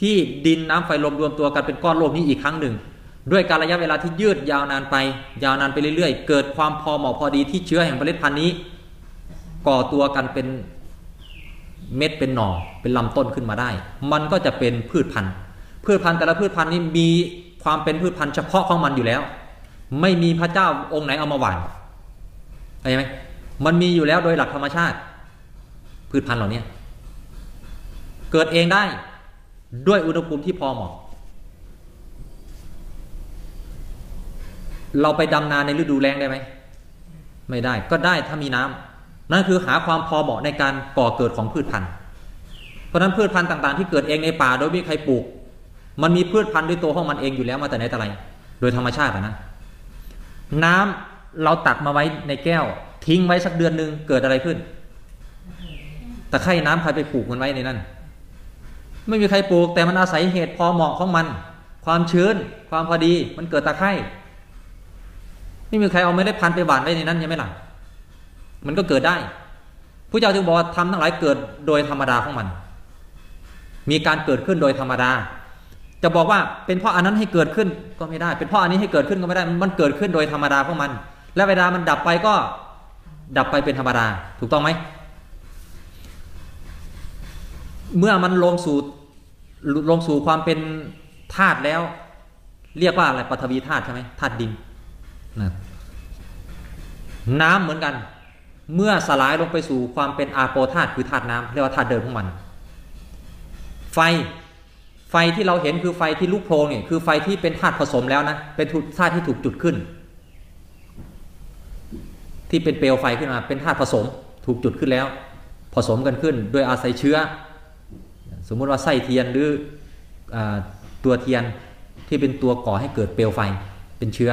ที่ดินน้ำไฟลมรวมตัวกันเป็นก้อนโลกนี้อีกครั้งหนึ่ง ด้วยการระยะเวลาที่ยืดยาวนานไป ยาวนานไปเรื่อย ๆ เกิดความพอเหมาะพอดีที่เชื้อแห่งเมล็ดพันธุ์นี้ ก่อตัวกันเป็นเม็ดเป็นหน่อเป็นลำต้นขึ้นมาได้ มันก็จะเป็นพืชพันธุ์พืชพันธุ์แต่ละพืชพันธุ์นี้มีความเป็นพืชพันธุ์เฉพาะของมันอยู่แล้ว ไม่มีพระเจ้าองค์ไหนเอามาหว่านเข้าใจไหมมันมีอยู่แล้วโดยหลักธรรมชาติ พืชพันธุ์เหล่านี้เกิดเองได้ด้วยอุณหภูมิที่พอเหมาะ เราไปดำนาในฤดูแล้งได้ไหม ไม่ได้ก็ได้ถ้ามีน้ำนั่นคือหาความพอเหมาะในการก่อเกิดของพืชพันธุ์เพราะนั้นพืชพันธุ์ต่างๆ ที่เกิดเองในป่าโดยไม่มีใครปลูก มันมีพืชพันธุ์ด้วยตัวของมันเองอยู่แล้วมาแต่ไหนแต่ไร โดยธรรมชาติอะนะ น้ำเราตักมาไว้ในแก้ว ทิ้งไว้สักเดือนหนึ่งเกิดอะไรขึ้นตะไคร่น้ำใครไปปลูกมันไว้ในนั้นไม่มีใครปลูก แต่มันอาศัยเหตุพอเหมาะของมัน ความชื้น ความพอดีมันเกิดตะไคร่ไม่มีใครเอาเมล็ดพันไปหวานไว้ในนั้นใช่ไหมล่ะมันก็เกิดได้ผู้เจ้าจึงบอกว่าทำทั้งหลายเกิดโดยธรรมดาของมัน มีการเกิดขึ้นโดยธรรมดา จะบอกว่าเป็นเพราะอันนั้นให้เกิดขึ้นก็ไม่ได้ เป็นเพราะอันนี้ให้เกิดขึ้นก็ไม่ได้ มันเกิดขึ้นโดยธรรมดาของมัน และเวลามันดับไปก็ดับไปเป็นธรรมดา ถูกต้องไหม เมื่อมันลงสู่ลงสู่ความเป็นธาตุแล้ว เรียกว่าอะไรปฐวีธาตุใช่ไหมธาตุดินนะน้ำเหมือนกัน เมื่อสลายลงไปสู่ความเป็นอาโปธาตุคือธาตุน้ำเรียกว่าธาตุเดิมของมัน ไฟ ไฟที่เราเห็นคือไฟที่ลุกโพลงเนี่ยคือไฟที่เป็นธาตุผสมแล้วนะ เป็นธาตุที่ถูกจุดขึ้น ที่เป็นเปลวไฟขึ้นมา เป็นธาตุผสมถูกจุดขึ้นแล้ว ผสมกันขึ้น โดยอาศัยเชื้อ สมมุติว่าไส้เทียนหรืออตัวเทียนที่เป็นตัวก่อให้เกิดเปลวไฟ เป็นเชื้อ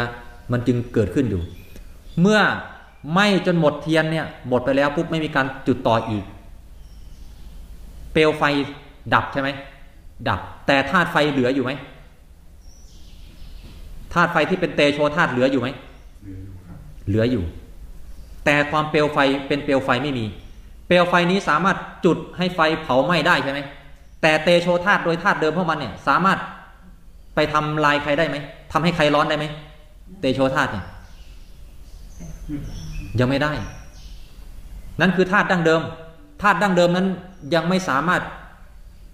มันจึงเกิดขึ้นอยู่ เมื่อไหม้จนหมดเทียนเนี่ยหมดไปแล้วปุ๊บไม่มีการจุดต่ออีก เปลวไฟดับใช่ไหม ดับ แต่ธาตุไฟเหลืออยู่ไหมธาตุไฟที่เป็นเตโชธาตุเหลืออยู่ไหมเหลืออยู่ แต่ความเปลวไฟเป็นเปลวไฟไม่มี เปลวไฟนี้สามารถจุดให้ไฟเผาไหม้ได้ใช่ไหมแต่เตโชธาตุโดยธาตุเดิมของมันเนี่ย สามารถไปทำลายใครได้ไหมทำให้ใครร้อนได้ไหมเตโชธาตุเนี่ยยังไม่ได้ นั่นคือธาตุดั้งเดิมธาตุดั้งเดิมนั้นยังไม่สามารถ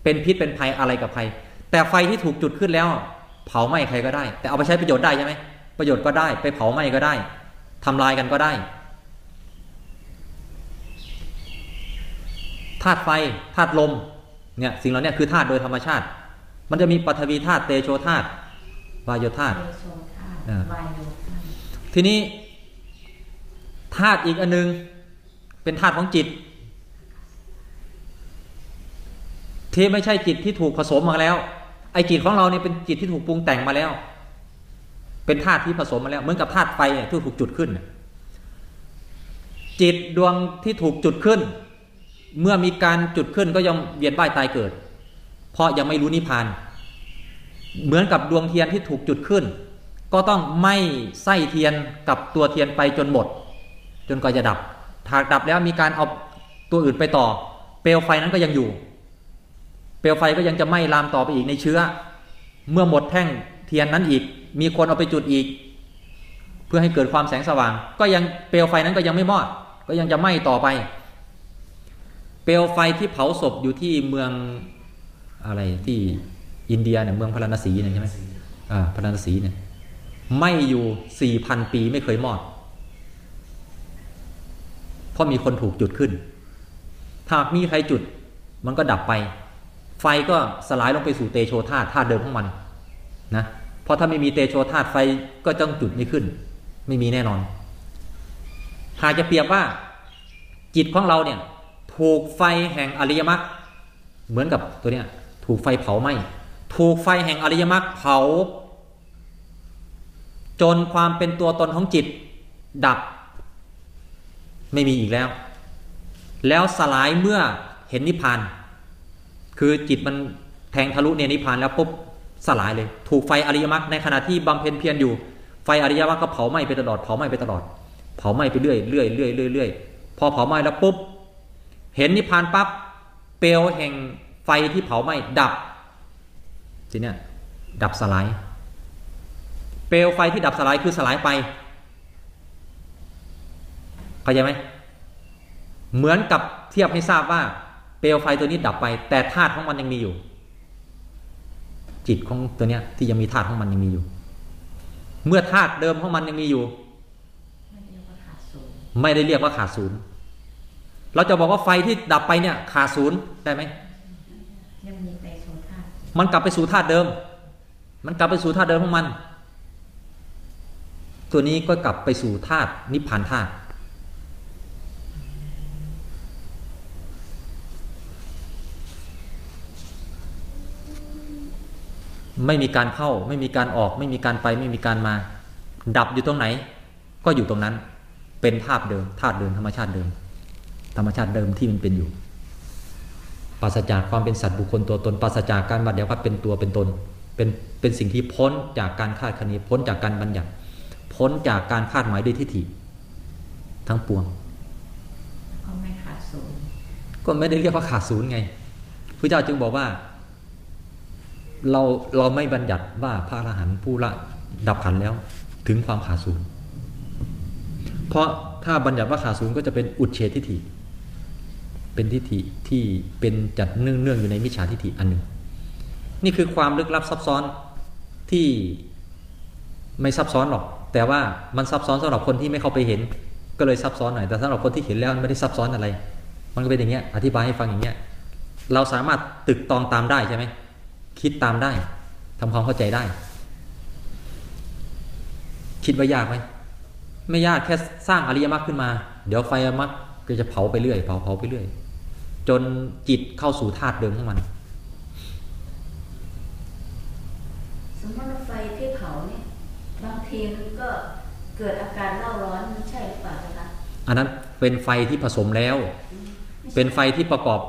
เป็นพิษเป็นภัยอะไรกับใคร แต่ไฟที่ถูกจุดขึ้นแล้ว เผาไหม้ใครก็ได้ แต่เอาไปใช้ประโยชน์ได้ใช่ไหมประโยชน์ก็ได้ ไปเผาไหม้ก็ได้ทำลายกันก็ได้ธาตุไฟธาตุลมเนี่ยสิ่งเหล่านี้คือธาตุโดยธรรมชาติ มันจะมีปฐวีธาตุเตโชธาตุวายโยธาตุเตโชธาตุอ่าวายโยธาตุทีนี้ธาตุอีกอันหนึง เป็นธาตุของจิต ที่ไม่ใช่จิตที่ถูกผสมมาแล้ว ไอ้จิตของเราเนี่ยเป็นจิตที่ถูกปรุงแต่งมาแล้ว เป็นธาตุที่ผสมมาแล้วเหมือนกับธาตุไฟที่ถูกจุดขึ้น จิตดวงที่ถูกจุดขึ้น เมื่อมีการจุดขึ้นก็ยังเวียนว่ายตายเกิด เพราะยังไม่รู้นิพพาน เหมือนกับดวงเทียนที่ถูกจุดขึ้น ก็ต้องไม่ไส้เทียนกับตัวเทียนไปจนหมด จนกว่าจะดับถากดับแล้วมีการเอาตัวอื่นไปต่อ เปลวไฟนั้นก็ยังอยู่ เปลวไฟก็ยังจะไหม้ลามต่อไปอีกในเชื้อ เมื่อหมดแท่งเทียนนั้นอีก มีคนเอาไปจุดอีก เพื่อให้เกิดความแสงสว่าง ก็ยังเปลวไฟนั้นก็ยังไม่มอด ก็ยังจะไหม้ต่อไป เปลวไฟที่เผาศพอยู่ที่เมืองอะไรที่อินเดียเนี่ยเมืองพาราณสีเนี่ยใช่ไหมอ่าพาราณสีเนี่ยไหม้อยู่สี่พันปีไม่เคยมอด เพราะมีคนถูกจุดขึ้นถ้าหากมีใครจุด มันก็ดับไป ไฟก็สลายลงไปสู่เตโชธาตุธาตุเดิมของมันนะเพราะถ้าไม่มีเตโชธาตุไฟก็ต้องจุดไม่ขึ้น ไม่มีแน่นอน หากจะเปรียบว่าจิตของเราเนี่ยถูกไฟแห่งอริยมรรคเหมือนกับตัวเนี้ยถูกไฟเผาไหมถูกไฟแห่งอริยมรรคเผา จนความเป็นตัวตนของจิตดับ ไม่มีอีกแล้ว แล้วสลายเมื่อเห็นนิพพาน คือจิตมันแทงทะลุเนี่ยนิพพานแล้วปุ๊บสลายเลย ถูกไฟอริยมรรคในขณะที่บำเพ็ญเพียรอยู่ ไฟอริยมรรคก็เผาไหม้ไปตลอดเผาไหม้ไปตลอด เผาไหม้ไปเรื่อยเรื่อยเรื่อยเรื่อยเรื่อยพอเผาไหม้แล้วปุ๊บเห็นนิพพานปั๊บเปลวแห่งไฟที่เผาไหม้ดับทีเนี้ยดับสลาย เปลวไฟที่ดับสลายคือสลายไปเข้าใจไหมเหมือนกับเทียบให้ทราบว่า เปลวไฟตัวนี้ดับไป แต่ธาตุของมันยังมีอยู่ จิตของตัวเนี้ยที่ยังมีธาตุของมันยังมีอยู่ เมื่อธาตุเดิมของมันยังมีอยู่ไม่เรียกว่าขาดศูนย์ไม่ได้เรียกว่าขาดศูนย์เราจะบอกว่าไฟที่ดับไปเนี่ย ขาดศูนย์ได้ไหมมันกลับไปสู่ธาตุเดิม มันกลับไปสู่ธาตุเดิมของมัน ตัวนี้ก็กลับไปสู่ธาตุนิพพานธาตุ ไม่มีการเข้า ไม่มีการออก ไม่มีการไป ไม่มีการมา ดับอยู่ตรงไหน ก็อยู่ตรงนั้น เป็นธาตุเดิมธาตุเดิมธรรมชาติเดิม ธรรมชาติเดิมที่มันเป็นอยู่ปราศจากความเป็นสัตว์บุคคลตัวตนปราศจากการบัญญัติว่าเป็นตัวเป็นตน เป็นเป็นสิ่งที่พ้นจากการคาดคะเนพ้นจากการบัญญัติ พ้นจากการคาดหมายด้วยทิฏฐิ ทั้งปวงก็ไม่ขาดศูนย์ก็ไม่ได้เรียกว่าขาดศูนย์ไงพระเจ้าจึงบอกว่า เราเราไม่บัญญัติว่าพระอรหันต์ผู้ละดับขันแล้วถึงความขาดศูนย์เพราะถ้าบัญญัติว่าขาดศูนย์ก็จะเป็นอุดเฉททิฏฐิเป็นทิฏฐิที่เป็นจัดเนื่องเนื่องอยู่ในมิจฉาทิฏฐิอันหนึ่ง นี่คือความลึกลับซับซ้อนที่ไม่ซับซ้อนหรอก แต่ว่ามันซับซ้อนสำหรับคนที่ไม่เข้าไปเห็น ก็เลยซับซ้อนหน่อยแต่สำหรับคนที่เห็นแล้วมันไม่ได้ซับซ้อนอะไร มันก็เป็นอย่างเงี้ยอธิบายให้ฟังอย่างเงี้ยเราสามารถตึกตองตามได้ใช่ไหม คิดตามได้ทำความเข้าใจได้ คิดว่ายากไหมไม่ยากแค่สร้างอริยมรรคขึ้นมา เดี๋ยวไฟอริยมรรคก็จะเผาไปเรื่อยเผาเผาไปเรื่อย จนจิตเข้าสู่ธาตุเดิมของมันสมมติว่าไฟทีนึงก็เกิดอาการเล่าร้อนมันใช่หรือเปล่าเจ้าคะอันนั้นเป็นไฟที่ผสมแล้ว เป็นไฟที่ประกอบ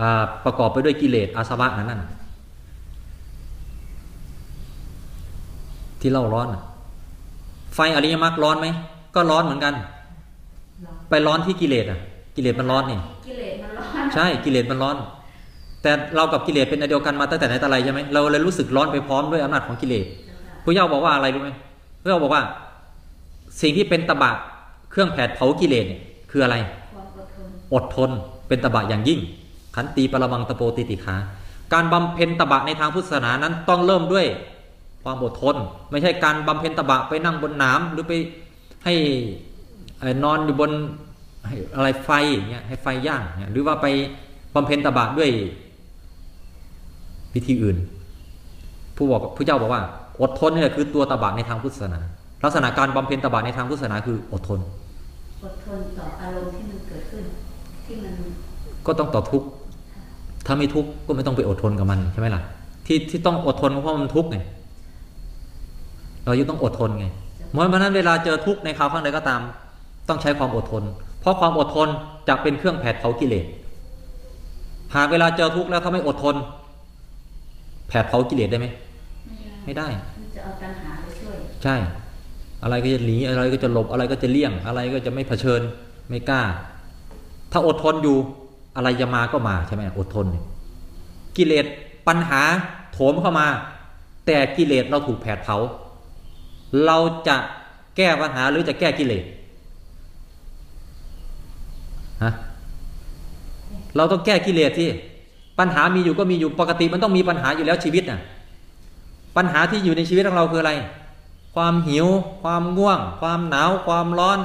อาประกอบไปด้วยกิเลสอาสวะนั่นน่ะ ที่เล่าร้อนน่ะไฟอริยมรรคร้อนไหม ก็ร้อนเหมือนกัน ไปร้อนที่กิเลสอะ กิเลสมันร้อนนี่กิเลสมันร้อนใช่กิเลสมันร้อน แต่เรากับกิเลสเป็นอันเดียวกันมาตั้งแต่ไหนแต่ไรใช่ไหมเราเลยรู้สึกร้อนไปพร้อมด้วยอำนาจของกิเลสเจ้าค่ะพระเจ้าบอกว่าอะไรรู้ไหมพระเจ้าบอกว่า สิ่งที่เป็นตบะเครื่องแผดเผากิเลสเนี่ยคืออะไรความอดทนอดทนเป็นตบะอย่างยิ่ง ขันติปรมังตะโปติติขาการบำเพ็ญตบะในทางพุทธศาสนานั้นต้องเริ่มด้วย ความอดทน ไม่ใช่การบำเพ็ญตบะไปนั่งบนน้ำหรือไปให้เอ่อนอนอยู่บนให้อะไรไฟอย่างเงี้ยให้ไฟย่างเนี่ยหรือว่าไปบำเพ็ญตบะด้วยวิธีอื่น ผู้บอกผู้เจ้าบอกว่า อดทนนี่แหละคือตัวตบะในทางพุทธศาสนา ลักษณะการบำเพ็ญตบะในทางพุทธศาสนาคืออดทน อดทนต่ออารมณ์ที่มันเกิดขึ้นที่มันก็ต้องต่อทุกข์ถ้าไม่ทุกข์ก็ไม่ต้องไปอดทนกับมันใช่ไหมล่ะที่ที่ต้องอดทนก็เพราะมันทุกข์ไง เรายังต้องอดทนไงเพราะฉะนั้นเวลาเจอทุกข์ในคราวข้างใดก็ตาม ต้องใช้ความอดทน เพราะความอดทนจะเป็นเครื่องแผดเผากิเลสหากเวลาเจอทุกข์แล้วถ้าไม่อดทน แผดเผากิเลสได้ไหมไม่ได้มันจะเอาตัณหาไปช่วยใช่ อะไรก็จะหนีอะไรก็จะหลบอะไรก็จะเลี่ยง อะไรก็จะไม่เผชิญไม่กล้า ถ้าอดทนอยู่อะไรจะมาก็มาใช่ไหมอดทนเนี่ยกิเลสปัญหาโถมเข้ามา แต่กิเลสเราถูกแผดเผา เราจะแก้ปัญหาหรือจะแก้กิเลสฮะเราต้องแก้กิเลสที่ปัญหามีอยู่ก็มีอยู่ปกติมันต้องมีปัญหาอยู่แล้วชีวิตน่ะปัญหาที่อยู่ในชีวิตของเราคืออะไร ความหิว ความง่วง ความหนาว ความร้อน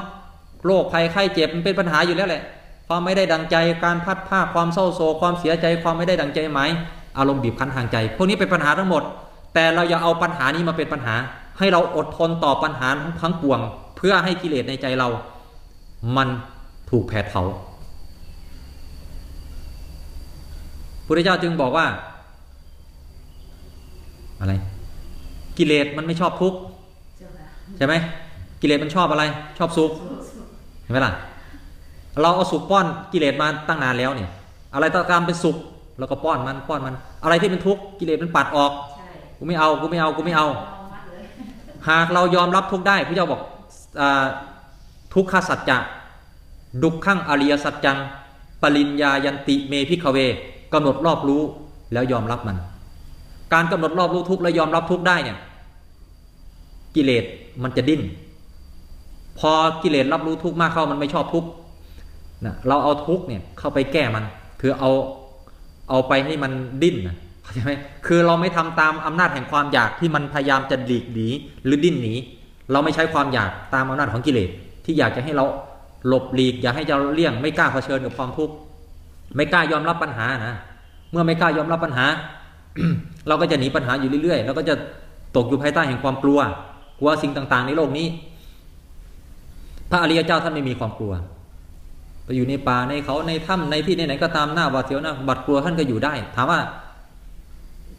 โรคภัยไข้เจ็บมันเป็นปัญหาอยู่แล้วแหละ ความไม่ได้ดังใจการพัดผ้าความเศร้าโศกความเสียใจความไม่ได้ดังใจหมายอารมณ์บีบคั้นทางใจ พวกนี้เป็นปัญหาทั้งหมด แต่เราอย่าเอาปัญหานี้มาเป็นปัญหา ให้เราอดทนต่อปัญหาทั้งปวง เพื่อให้กิเลสในใจเรา มันถูกแผดเผาพุทธเจ้าจึงบอกว่า อะไร กิเลสมันไม่ชอบทุกข์ใช่ไหมกิเลสมันชอบอะไร ชอบสุขเห็นไหมล่ะ เราเอาสุขป้อนกิเลสมาตั้งนานแล้วเนี่ย อะไรต้อการเป็นสุขเราก็ป้อนมันป้อนมัน อะไรที่เป็นทุกข์กิเลสมันปัดออกกูไม่เอากูไม่เอากูไม่เอา หากเรายอมรับทุกข์ได้พระเจ้าบอกอทุกขสัจจะดุขขังอริยสัจจัง ปริญญายันติเมพิกเวกำหนดรอบรู้แล้วยอมรับมัน การกำหนดรอบรู้ทุกข์แล้วยอมรับทุกข์ได้เนี่ยกิเลสมันจะดิ้น พอกิเลสรับรู้ทุกข์มากเข้ามันไม่ชอบทุกข์นะเราเอาทุกข์เนี่ยเข้าไปแก้มัน คือเอาเอาไปให้มันดิ้นนะ เข้าใจไหมคือเราไม่ทำตามอำนาจแห่งความอยากที่มันพยายามจะหลีกหนีหรือดิ้นหนี เราไม่ใช้ความอยากตามอำนาจของกิเลสที่อยากจะให้เราหลบหลีก อยากให้เราเลี่ยงไม่กล้าเผชิญกับความทุกข์ไม่กล้ายอมรับปัญหานะเมื่อไม่กล้ายอมรับปัญหา เราก็จะหนีปัญหาอยู่เรื่อยๆ แล้วก็จะตกอยู่ภายใต้แห่งความกลัว กลัวสิ่งต่างๆ ในโลกนี้ พระอริยเจ้าท่านไม่มีความกลัวไปอยู่ในป่าในเขาในถ้ำในที่ไหนๆก็ตามหน้าหวาดเสียวหน้าบัดกลัวท่านก็อยู่ได้ ถามว่า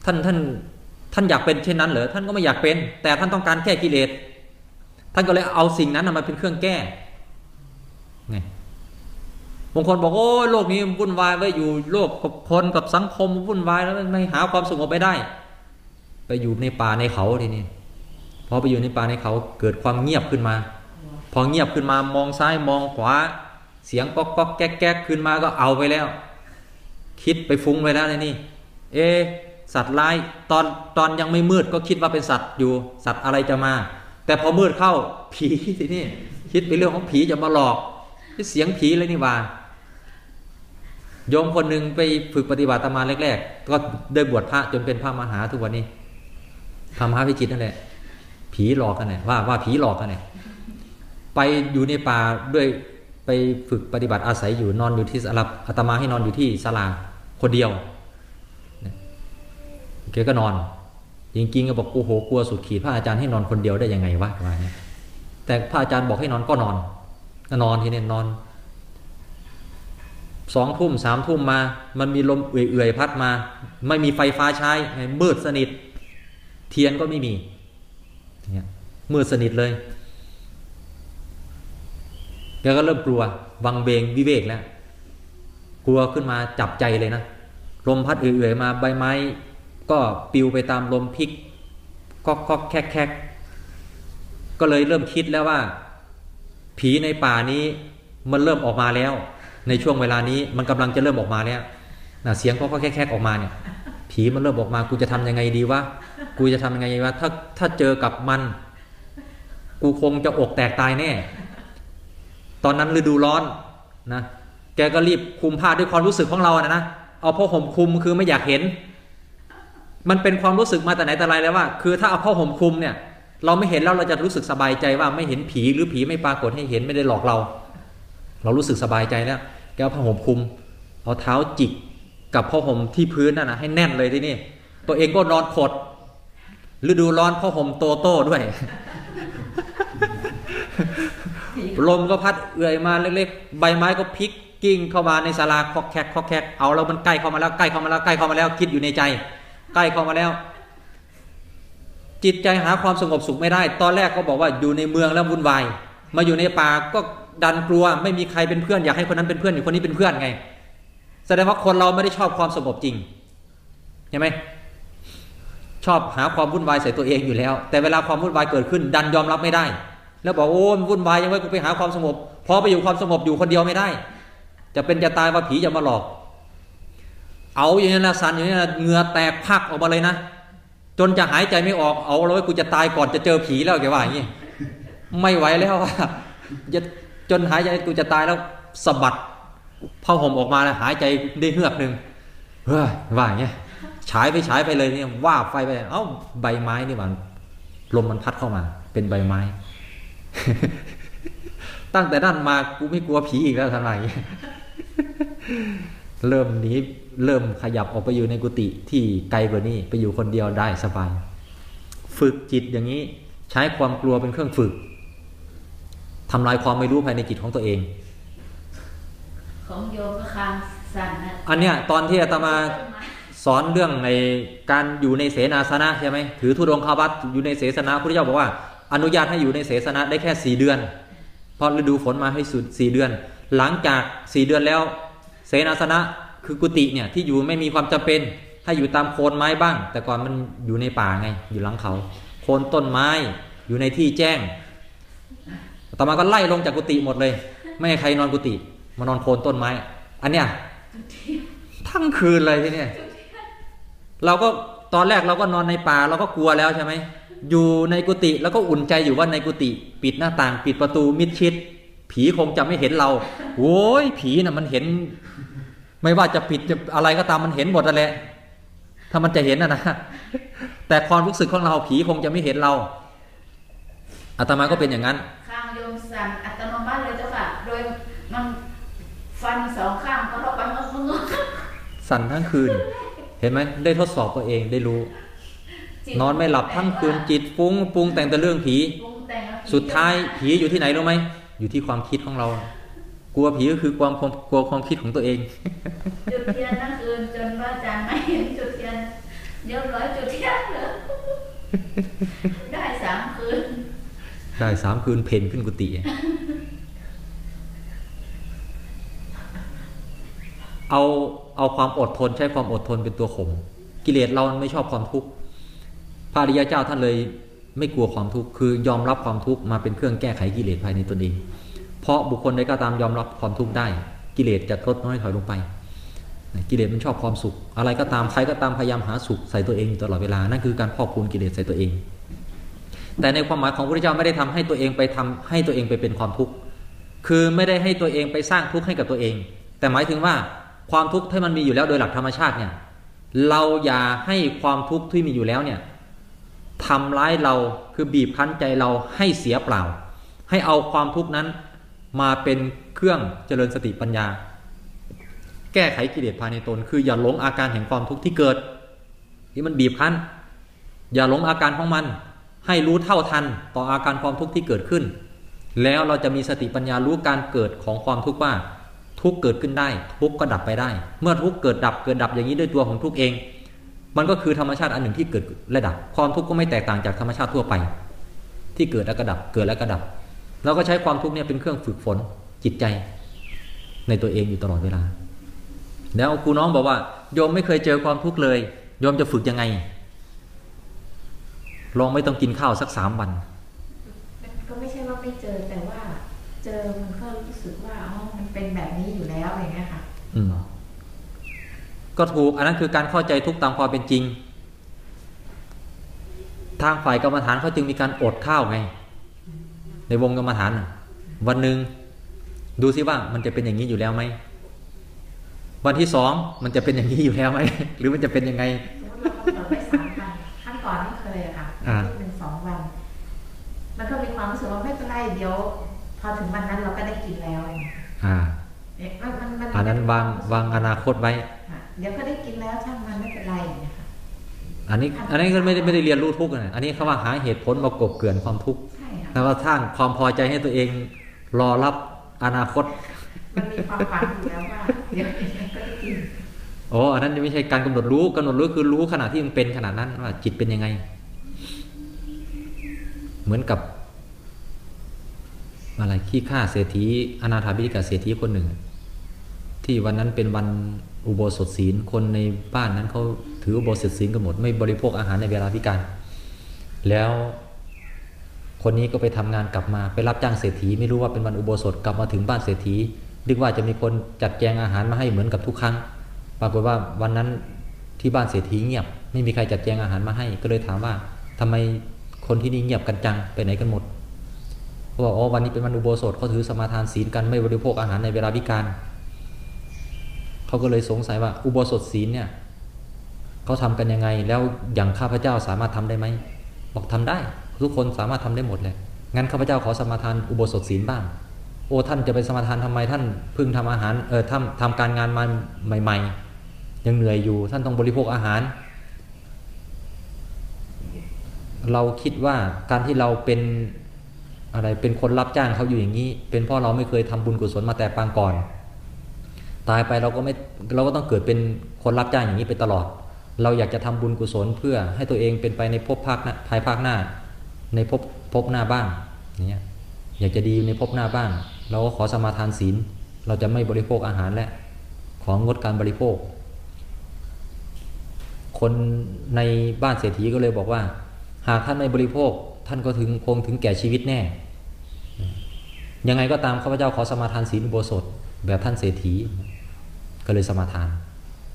ท่านท่านท่านอยากเป็นเช่นนั้นเหรอท่านก็ไม่อยากเป็น แต่ท่านต้องการแก้กิเลสท่านก็เลยเอาสิ่งนั้นมาเป็นเครื่องแก้ไงบางคนบอกโอ้ยโลกนี้วุ่นวายไว้อยู่โลกกับคนกับสังคมวุ่นวายแล้วไม่หาความสงบไปได้ ไปอยู่ในป่าในเขาทีนี้พอไปอยู่ในป่าในเขาเกิดความเงียบขึ้นมา พอเงียบขึ้นมามองซ้ายมองขวา เสียงก๊อกก๊อกแก๊กแก๊กขึ้นมาก็เอาไปแล้ว คิดไปฟุ้งไปแล้วในนี่เอ สัตว์ร้ายตอนตอนยังไม่มืดก็คิดว่าเป็นสัตว์อยู่ สัตว์อะไรจะมา แต่พอมืดเข้าผีทีนี่คิดไปเรื่องของผีจะมาหลอกเสียงผีเลยนี่ว่าโยมคนหนึ่งไปฝึกปฏิบัติตามมาแรกๆ ก็ได้บวชพระจนเป็นพระมหาทุกวันนี้ทำมหาพิจิตนั่นแหละ ผีหลอกกันเนี่ยว่าว่าผีหลอกกันเนี่ยไปอยู่ในป่าด้วยไปฝึกปฏิบัติอาศัยอยู่นอนอยู่ที่สลับอาตมาให้นอนอยู่ที่ศาลาคนเดียว แกก็นอน จริงๆก็บอกโอ้โหกลัวสุดขีดพระอาจารย์ให้นอนคนเดียวได้ยังไงวะว่าเนี่ยแต่พระอาจารย์บอกให้นอนก็นอนนอนทีนี้นอนสองทุ่มสามทุ่มมา มันมีลมเอื่อยๆพัดมา ไม่มีไฟฟ้าใช้มืดสนิท เทียนก็ไม่มีเนี่ยมืดสนิทเลยแกก็เริ่มกลัว วังเบงวิเวกแล้ว กลัวขึ้นมาจับใจเลยนะ ลมพัดเอื่อยๆมาใบไม้ ก็ปิวไปตามลมพิกก็ก็แคกแคกก็เลยเริ่มคิดแล้วว่า ผีในป่านี้มันเริ่มออกมาแล้ว ในช่วงเวลานี้มันกำลังจะเริ่มออกมาแล้วนะเสียงก็ก็แคกๆออกมาเนี่ย ผีมันเริ่มออกมากูจะทำยังไงดีวะกูจะทำยังไงดีวะถ้าถ้าเจอกับมัน กูคงจะอกแตกตายแน่ ตอนนั้นฤดูร้อนนะแกก็รีบคุมผ้าด้วยความรู้สึกของเรานะนะเอาผ้าห่มคุมคือไม่อยากเห็น มันเป็นความรู้สึกมาแต่ไหนแต่ไรแล้วว่า คือถ้าเอาผ้าห่มคลุมเนี่ย เราไม่เห็นแล้วเราจะรู้สึกสบายใจว่าไม่เห็นผีหรือผีไม่ปรากฏให้เห็นไม่ได้หลอกเรา เรารู้สึกสบายใจแล้วแกเอาผ้าห่มคลุมเอาเท้าจิกกับผ้าห่มที่พื้นนั่นนะให้แน่นเลยที่นี่ตัวเองก็นอนขดฤดูร้อนผ้าห่มโตโต้ด้วย ลมก็พัดเอื่อยมาเล็กๆ ใบไม้ก็พลิกกิ้งเข้ามาในศาลาคอกแคกคอกแคกเอาแล้วมันใกล้เข้ามาแล้วใกล้เข้ามาแล้วใกล้เข้ามาแล้วคิดอยู่ในใจ ใกล้เข้ามาแล้ว จิตใจหาความสงบสุขไม่ได้ ตอนแรกก็บอกว่าอยู่ในเมืองแล้ววุ่นวายมาอยู่ในป่าก็ดันกลัวไม่มีใครเป็นเพื่อนอยากให้คนนั้นเป็นเพื่อนอยู่คนนี้เป็นเพื่อนไง แสดงว่าคนเราไม่ได้ชอบความสงบจริงใช่ไหมชอบหาความวุ่นวายใส่ตัวเองอยู่แล้ว แต่เวลาความวุ่นวายเกิดขึ้น ดันยอมรับไม่ได้ แล้วบอกโอ้วุ่นวายยังไงกูไปหาความสงบพอไปอยู่ความสงบอยู่คนเดียวไม่ได้ จะเป็นจะตายว่าผีจะมาหลอก เอาอย่างนี้นะสันอย่างนี้นะเหงื่อแตกพักออกมาเลยนะจนจะหายใจไม่ออกเอาแล้วกูจะตายก่อนจะเจอผีแล้วแกว่าอย่างนี้ไม่ไหวแล้วว่าจะจนหายใจกูจะตายแล้วสะบัดผ้าห่มออกมาแล้วหายใจได้เฮือกหนึ่งเฮ้ยว่าอย่างเงี้ยฉายไปฉายไปเลยเนี่ยว่าไฟไป เอ้าใบไม้นี่มันลมมันพัดเข้ามา เป็นใบไม้ ตั้งแต่นั้นมากูไม่กลัวผีอีกแล้วทำไม เริ่มหนีเริ่มขยับออกไปอยู่ในกุฏิที่ไกลกว่านี้ไปอยู่คนเดียวได้สบาย ฝึกจิตอย่างนี้ใช้ความกลัวเป็นเครื่องฝึกทำลายความไม่รู้ภายในจิตของตัวเอง ของโยมก็คางสั่นนะอันเนี้ยตอนที่อาตมาต้นไม้สอนเรื่องในการอยู่ในเสนาสนะใช่ไหมถือธุดงคาวัตอยู่ในเสสนาพระพุทธเจ้าบอกว่า อนุญาตให้อยู่ในเสสนะได้แค่สี่เดือน เพราะฤดูฝนมาให้สุดสี่เดือน หลังจากสี่เดือนแล้ว เสนาสนะคือกุฏิเนี่ยที่อยู่ไม่มีความจำเป็นให้อยู่ตามโคนไม้บ้าง แต่ก่อนมันอยู่ในป่าไง อยู่หลังเขา โคนต้นไม้อยู่ในที่แจ้ง ต่อมาก็ไล่ลงจากกุฏิหมดเลย ไม่ให้ใครนอนกุฏิมานอนโคนต้นไม้ อันเนี้ยทั้งคืนเลยที่เนี่ยเราก็ตอนแรกเราก็นอนในป่าเราก็กลัวแล้วใช่ไหมอยู่ในกุฏิแล้วก็อุ่นใจอยู่ว่าในกุฏิปิดหน้าต่าง ปิดประตูมิดชิด ผีคงจะไม่เห็นเราโว้ยผีน่ะมันเห็น ไม่ว่าจะปิดจะอะไรก็ตามมันเห็นหมดนั่นแหละถ้ามันจะเห็นนะนะแต่ความรู้สึกของเราผีคงจะไม่เห็นเราอาตมาก็เป็นอย่างนั้นข้างโยมสั่นอัตโนมัติเลยเจ้าค่ะโดยมันฟันสองข้างก็เข้าไปมันงงสั่นทั้งคืน เห็นไหมได้ทดสอบตัวเองได้รู้จิตนอนไม่หลับทั้งคืนจิตฟุ้งปรุงแต่งแต่เรื่องผีปรุงแต่งแล้วสุดท้ายผีอยู่ที่ไหนรู้ไหม อยู่ที่ความคิดของเรา กลัวผีก็คือความความกลัวความคิดของตัวเอง จุดเทียนทั้งคืนจนว่าอาจารย์ไม่เห็นจุดเทียนเดี๋ยวร้อยจุดเทียนเหรอได้สามคืน ได้สามคืนเพนขึ้นกุฏิเอาเอาความอดทนใช้ความอดทนเป็นตัวข่มกิเลสเราไม่ชอบความทุกข์พระอริยเจ้าท่านเลย ไม่กลัวความทุกข์คือยอมรับความทุกข์มาเป็นเครื่องแก้ไขกิเลสภายในตนเอง เพราะบุคคลใดก็ตามยอมรับความทุกข์ได้ กิเลสจะลดน้อยถอยลงไป กิเลสมันชอบความสุข อะไรก็ตามใครก็ตามพยายามหาสุขใส่ตัวเองอยู่ตลอดเวลานั่นคือการพอกพูนกิเลสใส่ตัวเอง แต่ในความหมายของพระพุทธเจ้าไม่ได้ทำให้ตัวเองไปทำให้ตัวเองไปเป็นความทุกข์คือไม่ได้ให้ตัวเองไปสร้างทุกข์ให้กับตัวเอง แต่หมายถึงว่าความทุกข์ที่มันมีอยู่แล้วโดยหลักธรรมชาติเนี่ยเราอย่าให้ความทุกข์ที่มีอยู่แล้วเนี่ย ทำร้ายเราคือบีบคั้นใจเราให้เสียเปล่า ให้เอาความทุกข์นั้นมาเป็นเครื่องเจริญสติปัญญา แก้ไขกิเลสภายในตน คืออย่าหลงอาการแห่งความทุกข์ที่เกิด ที่มันบีบคั้น อย่าหลงอาการของมัน ให้รู้เท่าทันต่ออาการความทุกข์ที่เกิดขึ้น แล้วเราจะมีสติปัญญารู้การเกิดของความทุกข์ว่า ทุกข์เกิดขึ้นได้ ทุกข์ก็ดับไปได้ เมื่อทุกข์เกิดดับเกิดดับอย่างนี้ด้วยตัวของทุกข์เอง มันก็คือธรรมชาติอันหนึ่งที่เกิดและดับ ความทุกข์ก็ไม่แตกต่างจากธรรมชาติทั่วไป ที่เกิดแล้วก็ดับเกิดแล้วก็ดับเราก็ใช้ความทุกข์เนี่ยเป็นเครื่องฝึกฝนจิตใจ ในตัวเองอยู่ตลอดเวลา แล้วครูน้องบอกว่าโยมไม่เคยเจอความทุกข์เลยโยมจะฝึกยังไง ลองไม่ต้องกินข้าวสักสามวัน ก็ไม่ใช่ว่าไม่เจอแต่ว่า เจอมันก็รู้สึกว่าอ๋อมันเป็นแบบนี้อยู่แล้วอะไรเงี้ยค่ะ ก็ถูกอันนั้นคือการเข้าใจทุกข์ตามความเป็นจริง ทางฝ่ายกรรมฐานเขาจึงมีการอดข้าวไง ในวงกรรมฐานน่ะวันหนึ่งดูซิว่ามันจะเป็นอย่างนี้อยู่แล้วไหมวันที่สองมันจะเป็นอย่างนี้อยู่แล้วไหมหรือมันจะเป็นยังไงสมมติเรากำหนดไว้สามวันขั้นก่อนไม่เคยอะค่ะอ่าที่หนึ่งสองวัน มันก็มีความรู้สึกว่าไม่เป็นไรเดี๋ยวพอถึงวันนั้นเราก็ได้กินแล้วอะไรเงี้ยอ่าเนี่ยมันมันมันอันนั้นวางวางอนาคตไว้ค่ะ เดี๋ยวก็ได้กินแล้วช่างมันไม่เป็นไรอย่างเงี้ยค่ะอันนี้อันนี้ก็ไม่ได้ไม่ได้เรียนรู้ทุกข์นะอันนี้เขาว่าหาเหตุผลมากบเกลื่อนความทุกข์ใช่ค่ะแล้วก็สร้างความพอใจให้ตัวเองรอรับอนาคต มันมีความฝันอยู่แล้วว่าเดี๋ยวก็ได้กินโอ้อันนั้นไม่ใช่การกำหนดรู้กำหนดรู้คือรู้ขณะที่มันเป็นขนาดนั้นว่าจิตเป็นยังไง เหมือนกับอะไรขี้ข้าเศรษฐีอนาถาบิฎกเศรษฐีคนหนึ่ง ที่วันนั้นเป็นวัน อุโบสถศีล คนในบ้านนั้นเขาถืออุโบสถศีลกันหมด ไม่บริโภคอาหารในเวลาพิการ แล้วคนนี้ก็ไปทำงานกลับมาไปรับจ้างเศรษฐีไม่รู้ว่าเป็นวันอุโบสถกลับมาถึงบ้านเศรษฐีนึกว่าจะมีคนจัดแจงอาหารมาให้เหมือนกับทุกครั้ง ปรากฏว่าวันนั้นที่บ้านเศรษฐีเงียบ ไม่มีใครจัดแจงอาหารมาให้ ก็เลยถามว่าทำไมคนที่นี่เงียบกันจังไปไหนกันหมดเขาบอกอ๋อวันนี้เป็นวันอุโบสถเขาถือสมาทานศีลกันไม่บริโภคอาหารในเวลาพิการ เขาก็เลยสงสัยว่าอุโบสถศีลเนี่ยเขาทำกันยังไง แล้วอย่างข้าพเจ้าสามารถทำได้ไหมบอกทำได้ ทุกคนสามารถทำได้หมดเลยงั้นข้าพเจ้าขอสมาทานอุโบสถศีลบ้าง โอ้ท่านจะไปสมาทานทำไมท่านเพิ่งทำอาหารเออทำทำการงานมาใหม่ ๆ ยังเหนื่อยอยู่ท่านต้องบริโภคอาหาร เราคิดว่าการที่เราเป็นอะไรเป็นคนรับจ้างเขาอยู่อย่างนี้ เป็นเพราะเราไม่เคยทำบุญกุศลมาแต่ปางก่อน ตายไปเราก็ไม่เราก็ต้องเกิดเป็นคนรับจ้างอย่างนี้ไปตลอด เราอยากจะทำบุญกุศลเพื่อให้ตัวเองเป็นไปในภพภาคหน้าภายภาคหน้า ในภพภพหน้าบ้างอย่างเงี้ยอยากจะดีในภพหน้าบ้าง เราก็ขอสมาทานศีล เราจะไม่บริโภคอาหารและของงดการบริโภค คนในบ้านเศรษฐีก็เลยบอกว่า หากท่านไม่บริโภคท่านก็ถึงคงถึงแก่ชีวิตแน่ ยังไงก็ตามข้าพเจ้าขอสมาทานศีลอุโบสถแบบท่านเศรษฐี ก็เลยสมาทาน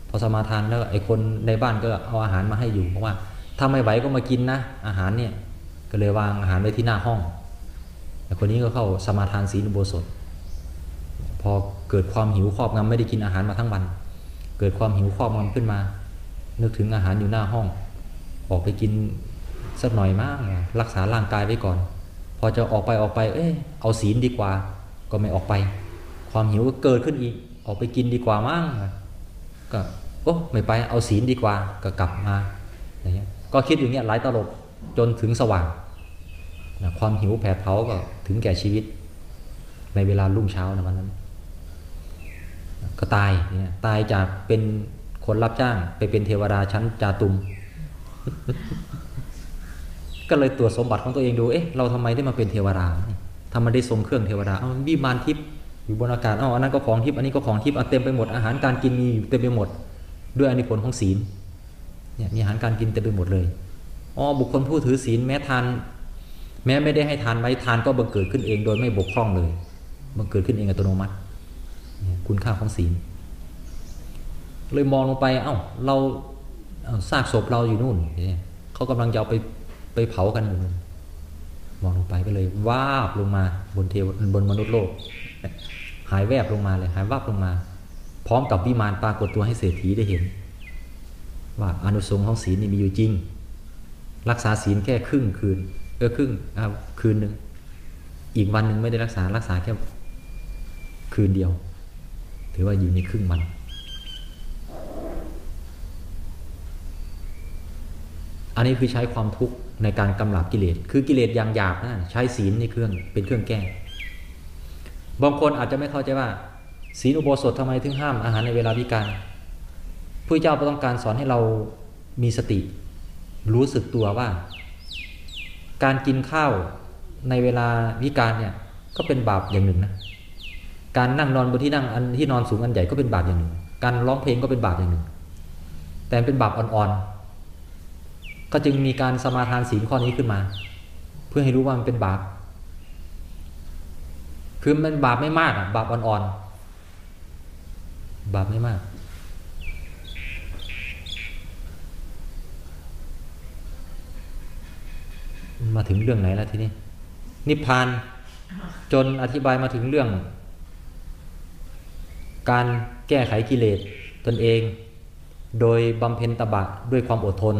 พอสมาทานแล้วไอ้คนในบ้านก็เอาอาหารมาให้อยู่บอกว่า ถ้าไม่ไหวก็มากินนะ อาหารเนี่ยก็เลยวางอาหารไว้ที่หน้าห้องแต่คนนี้ก็เข้าสมาทานศีลอุโบสถ พอเกิดความหิวครอบงำไม่ได้กินอาหารมาทั้งวัน เกิดความหิวครอบงำขึ้นมา นึกถึงอาหารอยู่หน้าห้อง ออกไปกินสักหน่อยมากรักษาร่างกายไว้ก่อน พอจะออกไปออกไป เอ๊ะเอาศีลดีกว่า ก็ไม่ออกไป ความหิวก็เกิดขึ้นอีก ออกไปกินดีกว่ามั้งก็โอ้ไม่ไปเอาศีลดีกว่าก็กลับมาอย่างเงี้ยก็คิดอย่างเงี้ยหลายตลบจนถึงสว่างนะความหิวแผดเผาก็ถึงแก่ชีวิต ในเวลารุ่งเช้านะวันนั้นก็ตายเนี่ยตายจากเป็นคนรับจ้างไปเป็นเทวดาชั้นจาตุม ก็เลยตรวจสมบัติของตัวเองดู เอ๊ะ เราทำไมได้มาเป็นเทวดาทำไมได้ทรงเครื่องเทวดาเอ้าวิมานทิพย์ อยู่บนอากาศอ้าอันนั้นก็ของทิพย์อันนี้ก็ของทิพย์เอาเต็มไปหมดอาหารการกินมีเต็มไปหมด ด้วยอานิผลของศีลเนี่ยมีอาหารการกินเต็มไปหมดเลยอ๋อบุคคลผู้ถือศีลแม้ทาน แม้ไม่ได้ให้ทานไว้ทานก็บังเกิดขึ้นเองโดยไม่บกพร่องเลยบังเกิดขึ้นเองอัตโนมัติคุณค่าของศีล เลยมองลงไปเอ้าเราซากศพเราอยู่นู่นเขากำลังจะเอาไปไปเผากันอยู่นู่นมองลงไปก็เลย วาบลงมาบนเทวบนมนุษย์โลก หายแวบลงมาเลยหายวาบลงมา พร้อมกับวิมานปรากฏตัวให้เศรษฐีได้เห็น ว่าอนุสงส์ของศีลนี่มีอยู่จริง รักษาศีลแค่ครึ่งคืน เออครึ่งคืนหนึ่งอีกวันหนึ่งไม่ได้รักษารักษาแค่คืนเดียว ถือว่าอยู่ในครึ่งวันอันนี้คือใช้ความทุกข์ในการกำลับกิเลส คือกิเลสอย่างหยาบนะใช้ศีลในเครื่องเป็นเครื่องแก้ บางคนอาจจะไม่เข้าใจว่าศีลอุโบสถทำไมถึงห้ามอาหารในเวลาพิการพระเจ้าต้องการสอนให้เรามีสติ รู้สึกตัวว่า การกินข้าวในเวลาวิการเนี่ยก็เป็นบาปอย่างหนึ่งนะการนั่งนอนบนที่นั่งอันที่นอนสูงอันใหญ่ก็เป็นบาปอย่างหนึ่ง การร้องเพลงก็เป็นบาปอย่างหนึ่ง แต่เป็นบาปอ่อนๆก็จึงมีการสมาทานศีลข้อนี้ขึ้นมา เพื่อให้รู้ว่ามันเป็นบาป คือมันบาปไม่มากอะ บาปอ่อนๆ บาปไม่มาก มาถึงเรื่องไหนแล้วทีนี้ นิพพานจนอธิบายมาถึงเรื่อง การแก้ไขกิเลสตนเอง โดยบำเพ็ญตบะด้วยความอดทน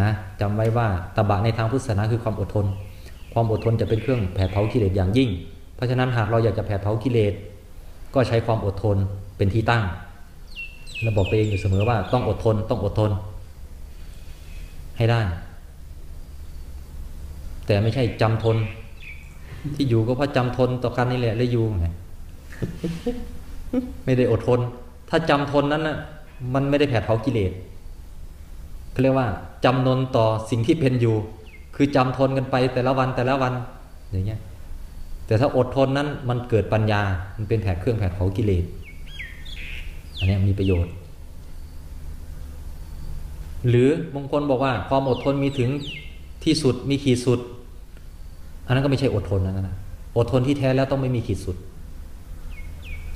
นะจำไว้ว่าตบะในทางพุทธศาสนาคือความอดทน ความอดทนจะเป็นเครื่องแผดเผากิเลสอย่างยิ่ง เพราะฉะนั้นหากเราอยากจะแผดเผากิเลสก็ใช้ความอดทนเป็นที่ตั้งเราบอกตัวเองอยู่เสมอว่าต้องอดทนต้องอดทน ให้ได้ แต่ไม่ใช่จำทน ที่อยู่ก็เพราะจำทนต่อกันนี่แหละเลยอยู่ไงไม่ได้อดทน ถ้าจำทนนั้นน่ะมันไม่ได้แผดเผากิเลสเขาเรียกว่าจำนนต่อสิ่งที่เป็นอยู่ คือจำทนกันไปแต่ละวันแต่ละวันอย่างเงี้ย แต่ถ้าอดทนนั้นมันเกิดปัญญา มันเป็นแผดเครื่องแผดเผากิเลส อันนี้มีประโยชน์ หรือบางคนบอกว่าความอดทนมีถึงที่สุดมีขีดสุด อันนั้นก็ไม่ใช่อดทนนะนะอดทนที่แท้แล้วต้องไม่มีขีดสุด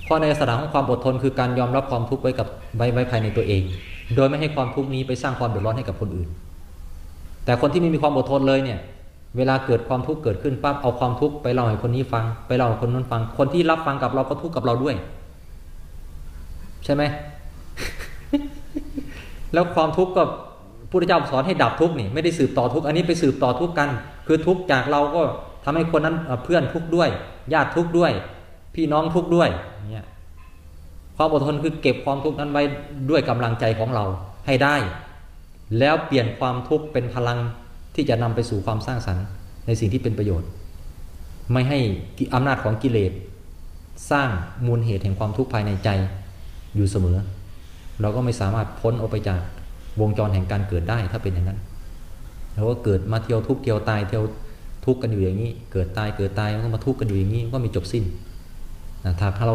เพราะในสถานของความอดทนคือการยอมรับความทุกข์ไว้กับไว้ไว้ภายในตัวเอง โดยไม่ให้ความทุกข์นี้ไปสร้างความเดือดร้อนให้กับคนอื่น แต่คนที่ไม่มีความอดทนเลยเนี่ย เวลาเกิดความทุกข์เกิดขึ้นปั๊บเอาความทุกข์ไปเล่าให้คนนี้ฟัง ไปเล่าให้คนนั้นฟัง คนที่รับฟังกับเราก็ทุกข์กับเราด้วย ใช่ไหม แล้วความทุกข์ก็พุทธเจ้าสอนให้ดับทุกข์นี่ไม่ได้สืบต่อทุกข์อันนี้ไปสืบต่อทุกข์กัน คือทุกข์จากเราก็ทำให้คนนั้นเพื่อนทุกข์ด้วย ญาติทุกข์ด้วย พี่น้องทุกข์ด้วยเนี่ยความอดทนคือเก็บความทุกข์นั้นไว้ด้วยกำลังใจของเราให้ได้ แล้วเปลี่ยนความทุกข์เป็นพลัง ที่จะนำไปสู่ความสร้างสรรค์ ในสิ่งที่เป็นประโยชน์ ไม่ให้อำนาจของกิเลสสร้างมูลเหตุแห่งความทุกข์ภายในใจอยู่เสมอ เราก็ไม่สามารถพ้นออกไปจากวงจรแห่งการเกิดได้ถ้าเป็นอย่างนั้นเราก็เกิดมาเที่ยวทุกข์เที่ยวตายเที่ยวทุกข์กันอยู่อย่างนี้ เกิดตายเกิดตายมันก็มาทุกข์กันอยู่อย่างนี้ก็มีจบสิ้นนะถ้าเรา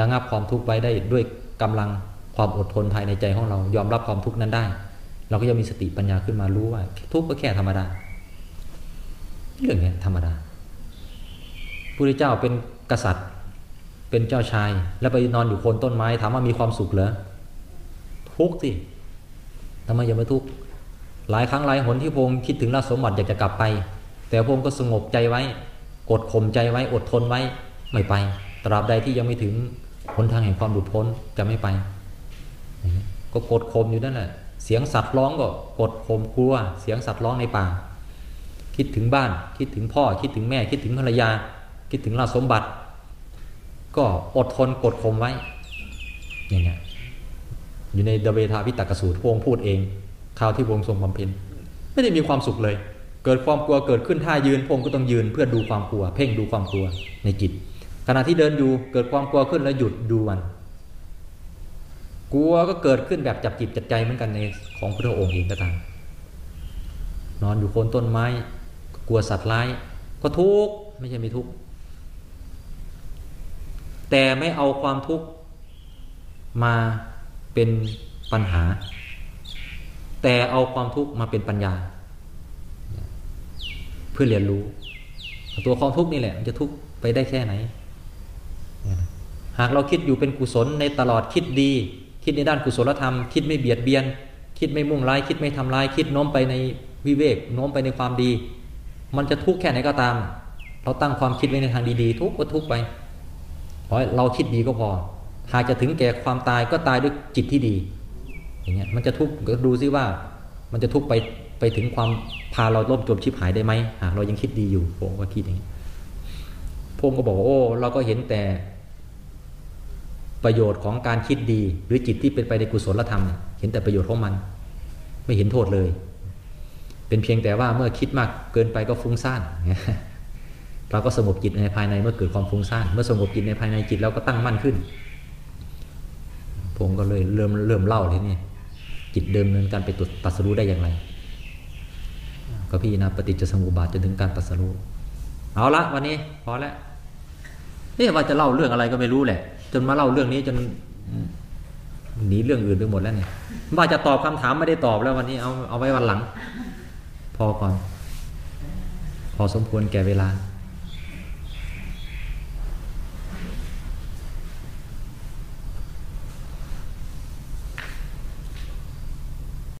ระงับความทุกข์ไว้ได้ด้วยกำลังความอดทนภายในใจของเรายอมรับความทุกข์นั้นได้ เราก็จะมีสติปัญญาขึ้นมารู้ว่า ทุกข์ก็แค่ธรรมดา เรื่องนี้ธรรมดาพระเจ้าเป็นกษัตริย์ เป็นเจ้าชาย แล้วไปนอนอยู่โคนต้นไม้ถามว่ามีความสุขเหรอทุกข์สิทำไมยังไม่ทุกข์หลายครั้งหลายหนที่พงคิดถึงราชสมบัติอยากจะกลับไป แต่พงก็สงบใจไว้ กดข่มใจไว้อดทนไว้ไม่ไป ตราบใดที่ยังไม่ถึงหนทางแห่งความหลุดพ้นจะไม่ไป ก็กดข่มอยู่นั่นแหละ เสียงสัตว์ร้องก็กดข่มกลัว เสียงสัตว์ร้องในป่า คิดถึงบ้านคิดถึงพ่อคิดถึงแม่คิดถึงภรรยา คิดถึงราสมบัติ ก็อดทนกดข่มไว้อย่างเงี้ยอยู่ในเดเวทาพิตกสูตรพวงพูดเองคราวที่วงทรงบำเพ็ญไม่ได้มีความสุขเลย เกิดความกลัวเกิดขึ้นท่ายืนพงก็ต้องยืนเพื่อดูความกลัว เพ่งดูความกลัวในจิตขณะที่เดินอยู่เกิดความกลัวขึ้นแล้วหยุดดูมัน กลัวก็เกิดขึ้นแบบจับจิตจับใจเหมือนกันในของพระองค์เองก็ตามนอนอยู่โคนต้นไม้ กลัวสัตว์ร้าย ก็ทุกข์ไม่ใช่ไม่ทุกข์แต่ไม่เอาความทุกข์มาเป็นปัญหา แต่เอาความทุกข์มาเป็นปัญญา เพื่อเรียนรู้ ตัวความทุกข์นี่แหละมันจะทุกข์ไปได้แค่ไหน หากเราคิดอยู่เป็นกุศลในตลอดคิดดี คิดในด้านกุศลธรรม คิดไม่เบียดเบียน คิดไม่มุ่งร้าย คิดไม่ทำร้าย คิดโน้มไปในวิเวก โน้มไปในความดี มันจะทุกข์แค่ไหนก็ตาม เราตั้งความคิดไว้ในทางดีๆ ทุกข์ก็ทุกข์ไปขอเราคิดดีก็พอ หากจะถึงแก่ความตายก็ตายด้วยจิตที่ดี อย่างเงี้ย มันจะทุกข์ก็ดูซิว่า มันจะทุกข์ไปไปถึงความพาเราล่มจมชิบหายได้ไหมหากเรายังคิดดีอยู่ผมก็คิดอย่างนี้พงก็บอกว่าโอ้ เราก็เห็นแต่ ประโยชน์ของการคิดดี หรือจิตที่เป็นไปในกุศลธรรม เห็นแต่ประโยชน์ของมัน ไม่เห็นโทษเลย เป็นเพียงแต่ว่าเมื่อคิดมากเกินไปก็ฟุ้งซ่านเราก็สงบจิตในภายในเมื่อเกิดความฟุ้งซ่านเมื่อสงบจิตในภายในจิตเราก็ตั้งมั่นขึ้น ผมก็เลยเริ่มเริ่มเล่าทีนี้จิตเดิมเนินการไปตัดสรู้ได้อย่างไร ก็พี่นะปฏิจจสมุปบาทจนถึงการตัดสรู้เอาละวันนี้พอแล้วนี่ว่าจะเล่าเรื่องอะไรก็ไม่รู้แหละ นมาเล่าเรื่องนี้จนหนีเรื่องอื่นไปหมดแล้วเนี่ยว่าจะตอบคำถามไม่ได้ตอบแล้ววันนี้เอาเอาไว้วันหลัง พอก่อน พอสมควรแก่เวลา